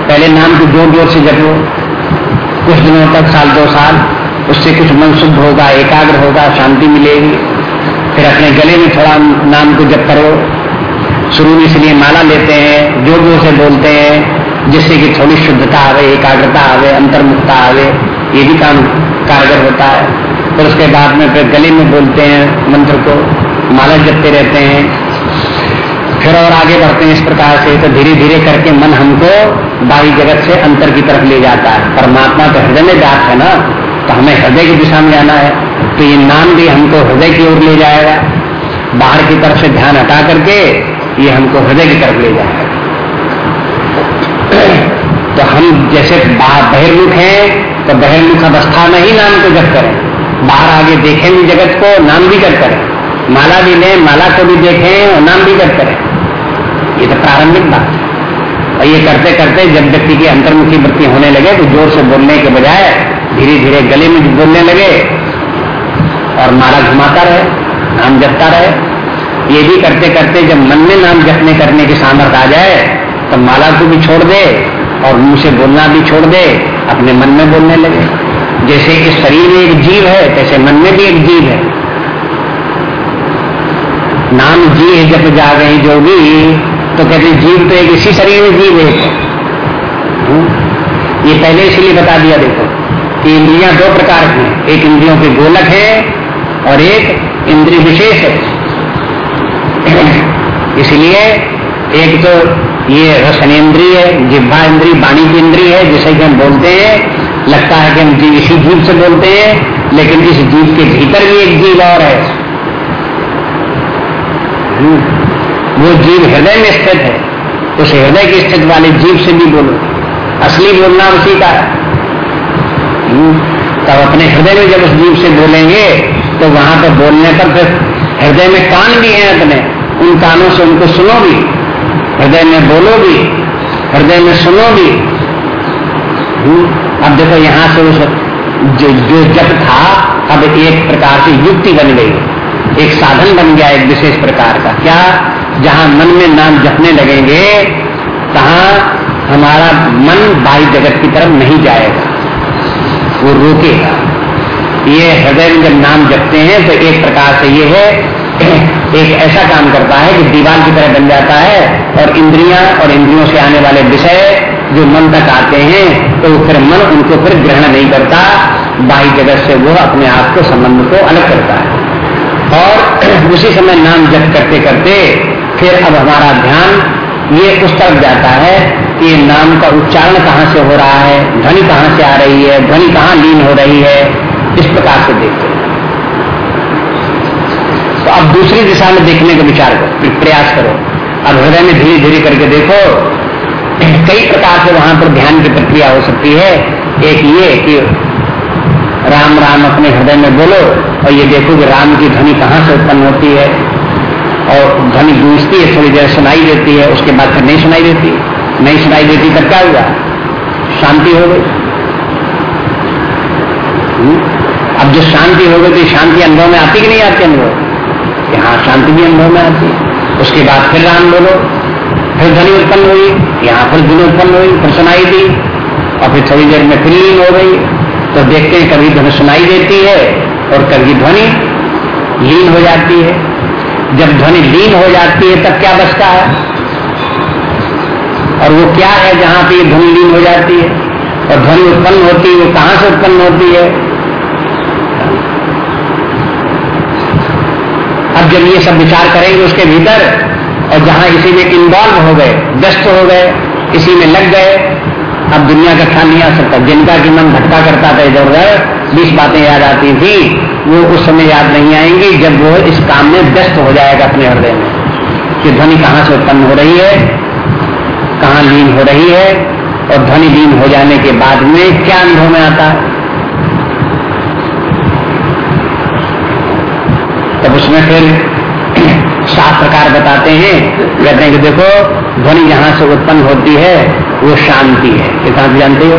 पहले नाम को ज़ोर ज़ोर से जपो। कुछ दिनों तक, साल दो साल, उससे कुछ मन शुद्ध होगा, एकाग्र होगा, शांति मिलेगी। फिर अपने गले में थोड़ा नाम को जप करो। शुरू में इसलिए माला लेते हैं, ज़ोर ज़ोर से बोलते हैं। जिससे कि थोड़ी शुद्धता आवे, एकाग्रता आवे, अंतर्मुखता आवे, ये भी काम कारगर होता है। फिर तो उसके बाद में फिर गले में बोलते हैं मंत्र को, माला जपते रहते हैं। फिर और आगे बढ़ते हैं इस प्रकार से तो धीरे धीरे करके मन हमको बाहरी जगत से अंतर की तरफ़ ले जाता है। परमात्मा तो हृदय में व्याप्त है ना तो हमें हृदय की दिशा में जाना है। तो ये नाम भी हमको हृदय की ओर ले जाएगा। बाहर की तरफ़ से ध्यान हटा करके ये हमको हृदय की तरफ़ ले जाएगा। तो हम जैसे बहिर्मुख हैं तो बहिर्मुख अवस्था में ही नाम को जप करें। बाहर आगे देखें भी जगत को, नाम भी जप करें। माला भी लें, माला को भी देखें और नाम भी जप करें। ये तो प्रारंभिक बात है। और ये करते करते जब व्यक्ति की अंतर्मुखी वृत्ति होने लगे तो ज़ोर से बोलने के बजाय धीरे धीरे गले में बोलने लगे और माला घुमाता रहे, नाम जपता रहे। ये भी करते करते जब मन में नाम जपने करने की सामर्थ्य आ जाए तो माला को भी छोड़ दे और मुँह से बोलना भी छोड़ दे, अपने मन में बोलने लगे। जैसे इस शरीर में एक जीव है, तैसे मन में भी एक जीव है। नाम जी जब जा गई जोगी तो कहते जीव तो एक इसी शरीर में जीव एक ये पहले इसलिए बता दिया, देखो, कि इंद्रियाँ दो प्रकार की हैं। एक इंद्रियों के गोलक है, और एक इंद्रिय विशेष है। इसलिए एक तो ये रसनेन्द्रिय है जिब्भा इंद्री वाणी की इंद्री है जिसे कि हम बोलते हैं। लगता है कि हम जीव इसी जीव से बोलते हैं लेकिन इस जीव के भीतर भी एक जीव और है। वो जीव हृदय में स्थित है। उस हृदय की स्थित वाले जीव से भी बोलो। असली बोलना उसी का है। हम्म, तब अपने हृदय में जब उस जीव से बोलेंगे तो वहाँ पर बोलने पर फिर हृदय में कान भी हैं अपने। उन कानों से उनको सुनो भी। हृदय में बोलो भी हृदय में सुनो भी। हम्म, अब देखो यहाँ से उस जो जो जप था अब एक प्रकार की युक्ति बन गई। एक साधन बन गया एक विशेष प्रकार का। क्या? जहाँ मन में नाम जपने लगेंगे तहा हमारा मन बाह्य जगत की तरफ़ नहीं जाएगा। वो रोकेगा। ये हृदय में जब नाम जपते हैं तो एक प्रकार से ये है एक ऐसा काम करता है कि दीवार की तरह बन जाता है और इंद्रियाँ और इंद्रियों से आने वाले विषय जो मन तक आते हैं तो फिर मन उनको फिर ग्रहण नहीं करता। बाह्य जगत से वो अपने आप को, संबंध को अलग करता है। और उसी समय नाम जप करते करते फिर अब हमारा ध्यान ये उस तरफ़ जाता है कि नाम का उच्चारण कहाँ से हो रहा है, ध्वनि कहाँ से आ रही है, ध्वनि कहाँ लीन हो रही है, इस प्रकार से देखते अब दूसरी दिशा में देखने का विचार करो प्रयास करो। अब हृदय में धीरे धीरे करके देखो, कई प्रकार से वहाँ पर ध्यान की प्रक्रिया हो सकती है। एक ये कि राम राम अपने हृदय में बोलो और ये देखो कि राम की ध्वनि कहाँ से उत्पन्न होती है। और ध्वनि गूंजती है, थोड़ी देर सुनाई देती है, उसके बाद फिर नहीं सुनाई देती। नहीं सुनाई देती, तब क्या हुआ? शांति हो गई। हम्म? अब जो शांति हो गई तो शांति अनुभव में आती कि नहीं आती अनुभव? यहाँ शांति भी अनुभव में आती उसके बाद फिर राम बोलो, फिर ध्वनि उत्पन्न हुई, यहाँ फिर ध्वनि उत्पन्न हुई, फिर सुनाई दी, और फिर थोड़ी देर में फिर लीन हो गई। तो देखते हैं कभी ध्वनि सुनाई देती है और कभी ध्वनि लीन हो जाती है। जब ध्वनि लीन हो जाती है, तब क्या बचता है? और वो क्या है जहाँ पे ध्वनि लीन हो जाती है? और ध्वनि उत्पन्न होती है, वो कहाँ से उत्पन्न होती है? अब जब ये सब विचार करेंगे उसके भीतर, और जहाँ इसी में इन्वॉल्व हो गए, व्यस्त हो गए, इसी में लग गए, अब दुनिया का ख्याल नहीं आ सकता। जिनका कि मन भटका करता था इधर उधर, बीस बातें याद आती थी, वो उस समय याद नहीं आएँगी जब वो इस काम में व्यस्त हो जाएगा अपने हृदय में। कि ध्वनि कहाँ से उत्पन्न हो रही है, कहाँ लीन हो रही है, और ध्वनि लीन हो जाने के बाद में क्या अनुभव में आता? है तब उसमें फिर सात प्रकार बताते हैं। कहते हैं कि देखो, ध्वनि जहाँ से उत्पन्न होती है, वो शांति है। कितना जानते हो?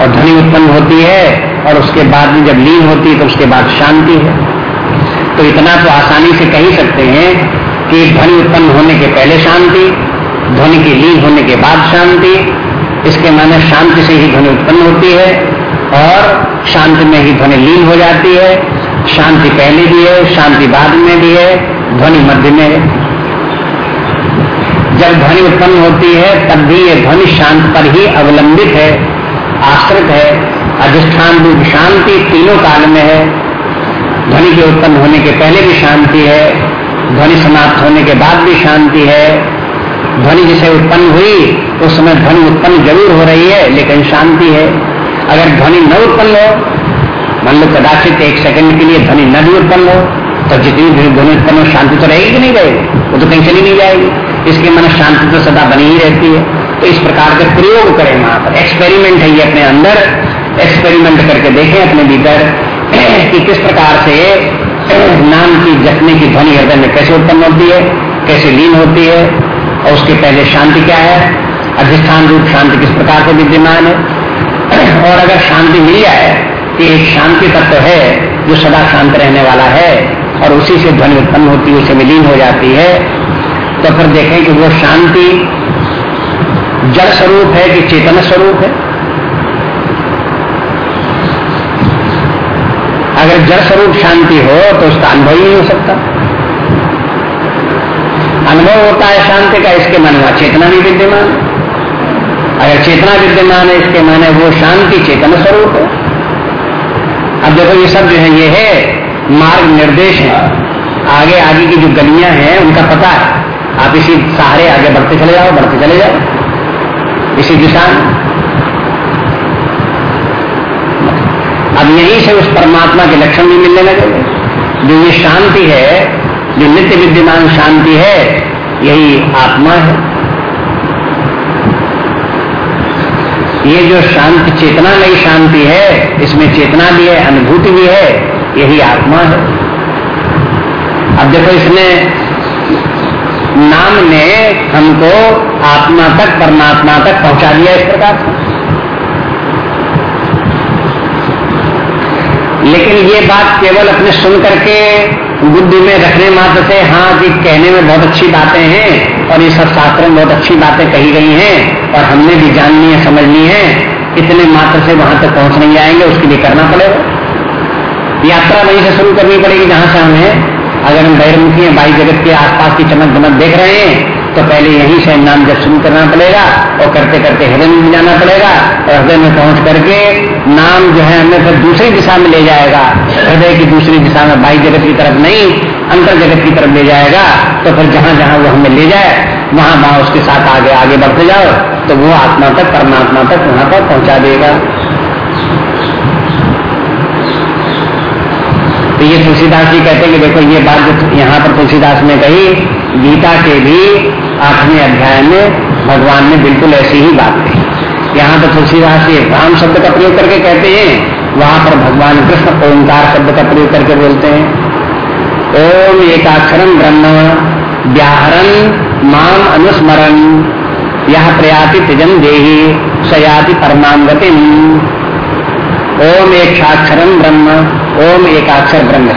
और ध्वनि उत्पन्न होती है, और उसके बाद में जब लीन होती है तो उसके बाद शांति है। तो इतना तो आसानी से कह ही सकते हैं कि ध्वनि उत्पन्न होने के पहले शांति, ध्वनि की लीन होने के बाद शांति, इसके माने शांति से ही ध्वनि उत्पन्न होती है, और शांति में ही ध्वनि लीन हो जाती है। शांति पहले भी है, शांति बाद में भी है, ध्वनि मध्य में है। जब ध्वनि उत्पन्न होती है, तब भी ये ध्वनि शांत पर ही अवलंबित है, आश्रित है, अधिष्ठान रूप शांति तीनों काल में है। ध्वनि के उत्पन्न होने के पहले भी शांति है, ध्वनि समाप्त होने के बाद भी शांति है। ध्वनि जिसे उत्पन्न हुई, उस समय ध्वनि उत्पन्न ज़रूर हो रही है, लेकिन शांति है। अगर ध्वनि न उत्पन्न हो मान लो कदाचित एक सेकंड के लिए ध्वनि न भी उत्पन्न हो तो जितनी भी ध्वनि उत्पन्न हो, शांति तो रहेगी कि नहीं रहेगी? वो तो कहीं चली नहीं जाएगी। इसके मन शांति तो सदा बनी ही रहती है। तो इस प्रकार के प्रयोग करें वहाँ पर। एक्सपेरिमेंट है ये अपने अंदर। एक्सपेरिमेंट करके देखें अपने भीतर कि किस प्रकार से नाम की जपने की ध्वनि हृदय में कैसे उत्पन्न होती है, कैसे लीन होती है, और उसके पहले शांति क्या है, अधिष्ठान रूप शांति किस प्रकार से विद्यमान है। और अगर शांति मिल जाए कि एक शांति तत्व है, जो सदा शांत रहने वाला है, और उसी से ध्वनि उत्पन्न होती है, उसे विलीन हो जाती है। तो फिर देखें कि वो शांति जड़ स्वरूप है कि चेतन स्वरूप है? अगर जड़ स्वरूप शांति हो तो उसका अनुभव ही नहीं हो सकता। अनुभव होता है शांति का, इसके मन में चेतना भी विद्यमान अगर चेतना विद्यमान है, इसके माने वो शांति चेतन स्वरूप है। अब देखो ये सब जो है, ये है मार्ग निर्देश है। आगे आगे की जो गलियाँ हैं, उनका पता है। आप इसी सहारे आगे बढ़ते चले जाओ, बढ़ते चले जाओ। इसी दिशा। अब यहीं से उस परमात्मा के लक्षण भी मिलने लगे। जो ये शांति है, जो नित्य विद्यमान शांति है, यही आत्मा है। ये जो शांति चेतना नई शांति है, इसमें चेतना भी है, अनुभूति भी है, यही आत्मा है। अब देखो इसमें नाम ने हमको आत्मा तक, परमात्मा तक पहुँचा दिया इस प्रकार लेकिन ये बात केवल अपने सुन करके बुद्धि में रखने मात्र से हाँ कि कहने में बहुत अच्छी बातें हैं और ये सब शास्त्र में बहुत अच्छी बातें कही गई हैं, और हमने भी जाननी है, समझनी है इतने मात्र से वहाँ तक पहुँच नहीं जाएँगे, उसके लिए करना पड़ेगा। यात्रा वहीं से शुरू करनी पड़ेगी, जहाँ से हमें अगर हम बहिर्मुखी हैं, बाई जगत के आसपास की चमक दमक देख रहे हैं तो पहले यहीं से नाम जब शुरू करना पड़ेगा, और करते करते हृदय में जाना पड़ेगा, और हृदय में पहुँच करके नाम जो है हमें फिर दूसरी दिशा में ले जाएगा। हृदय की दूसरी दिशा में बाई जगत की तरफ़ नहीं अंतर जगत की तरफ़ ले जाएगा तो फिर जहाँ जहाँ वो हमें ले जाए, वहाँ वहाँ उसके साथ आगे आगे बढ़ते जाओ तो वो आत्मा तक, परमात्मा तक वहाँ पर पहुँचा देगा। तो ये तुलसीदास जी कहते हैं कि देखो, ये बात जो यहाँ पर तुलसीदास ने कही, गीता के भी आठवें अध्याय में भगवान ने बिल्कुल ऐसी ही बात कही। यहाँ पर तुलसीदास जी राम शब्द का प्रयोग करके कहते हैं, वहाँ पर भगवान कृष्ण ओंकार शब्द का प्रयोग करके बोलते हैं। ओम एकाक्षरम ब्रह्म व्याहरण माम अनुस्मरण यह प्रयाति तिजन देही सयाति परमाम गति ओम एक साक्षरम ब्रह्म, ओम एकाक्षर ब्रह्म।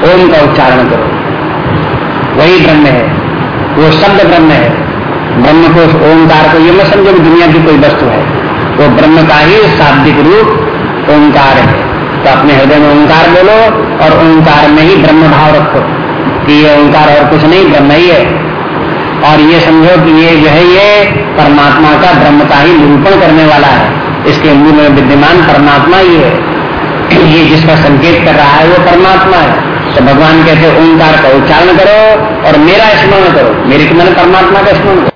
ओम का उच्चारण करो। वही ब्रह्म है। वो शब्द ब्रह्म है। ब्रह्म को ओंकार को ये मत समझो दुनिया की कोई वस्तु है। वो ब्रह्म का ही शाब्दिक रूप ओंकार है। तो अपने हृदय में ओंकार बोलो और ओंकार में ही ब्रह्म भाव रखो। कि ये ओंकार और कुछ नहीं, ब्रह्म ही है। और ये समझो कि ये जो है, ये परमात्मा का ब्रह्म का ही निरूपण करने वाला है। इसके मूल में विद्यमान परमात्मा ही है। ये जिसका संकेत कर रहा है, वो परमात्मा है। तो भगवान कहते ओंकार का उच्चारण करो और मेरा स्मरण करो। मेरे मैंने परमात्मा का स्मरण करो।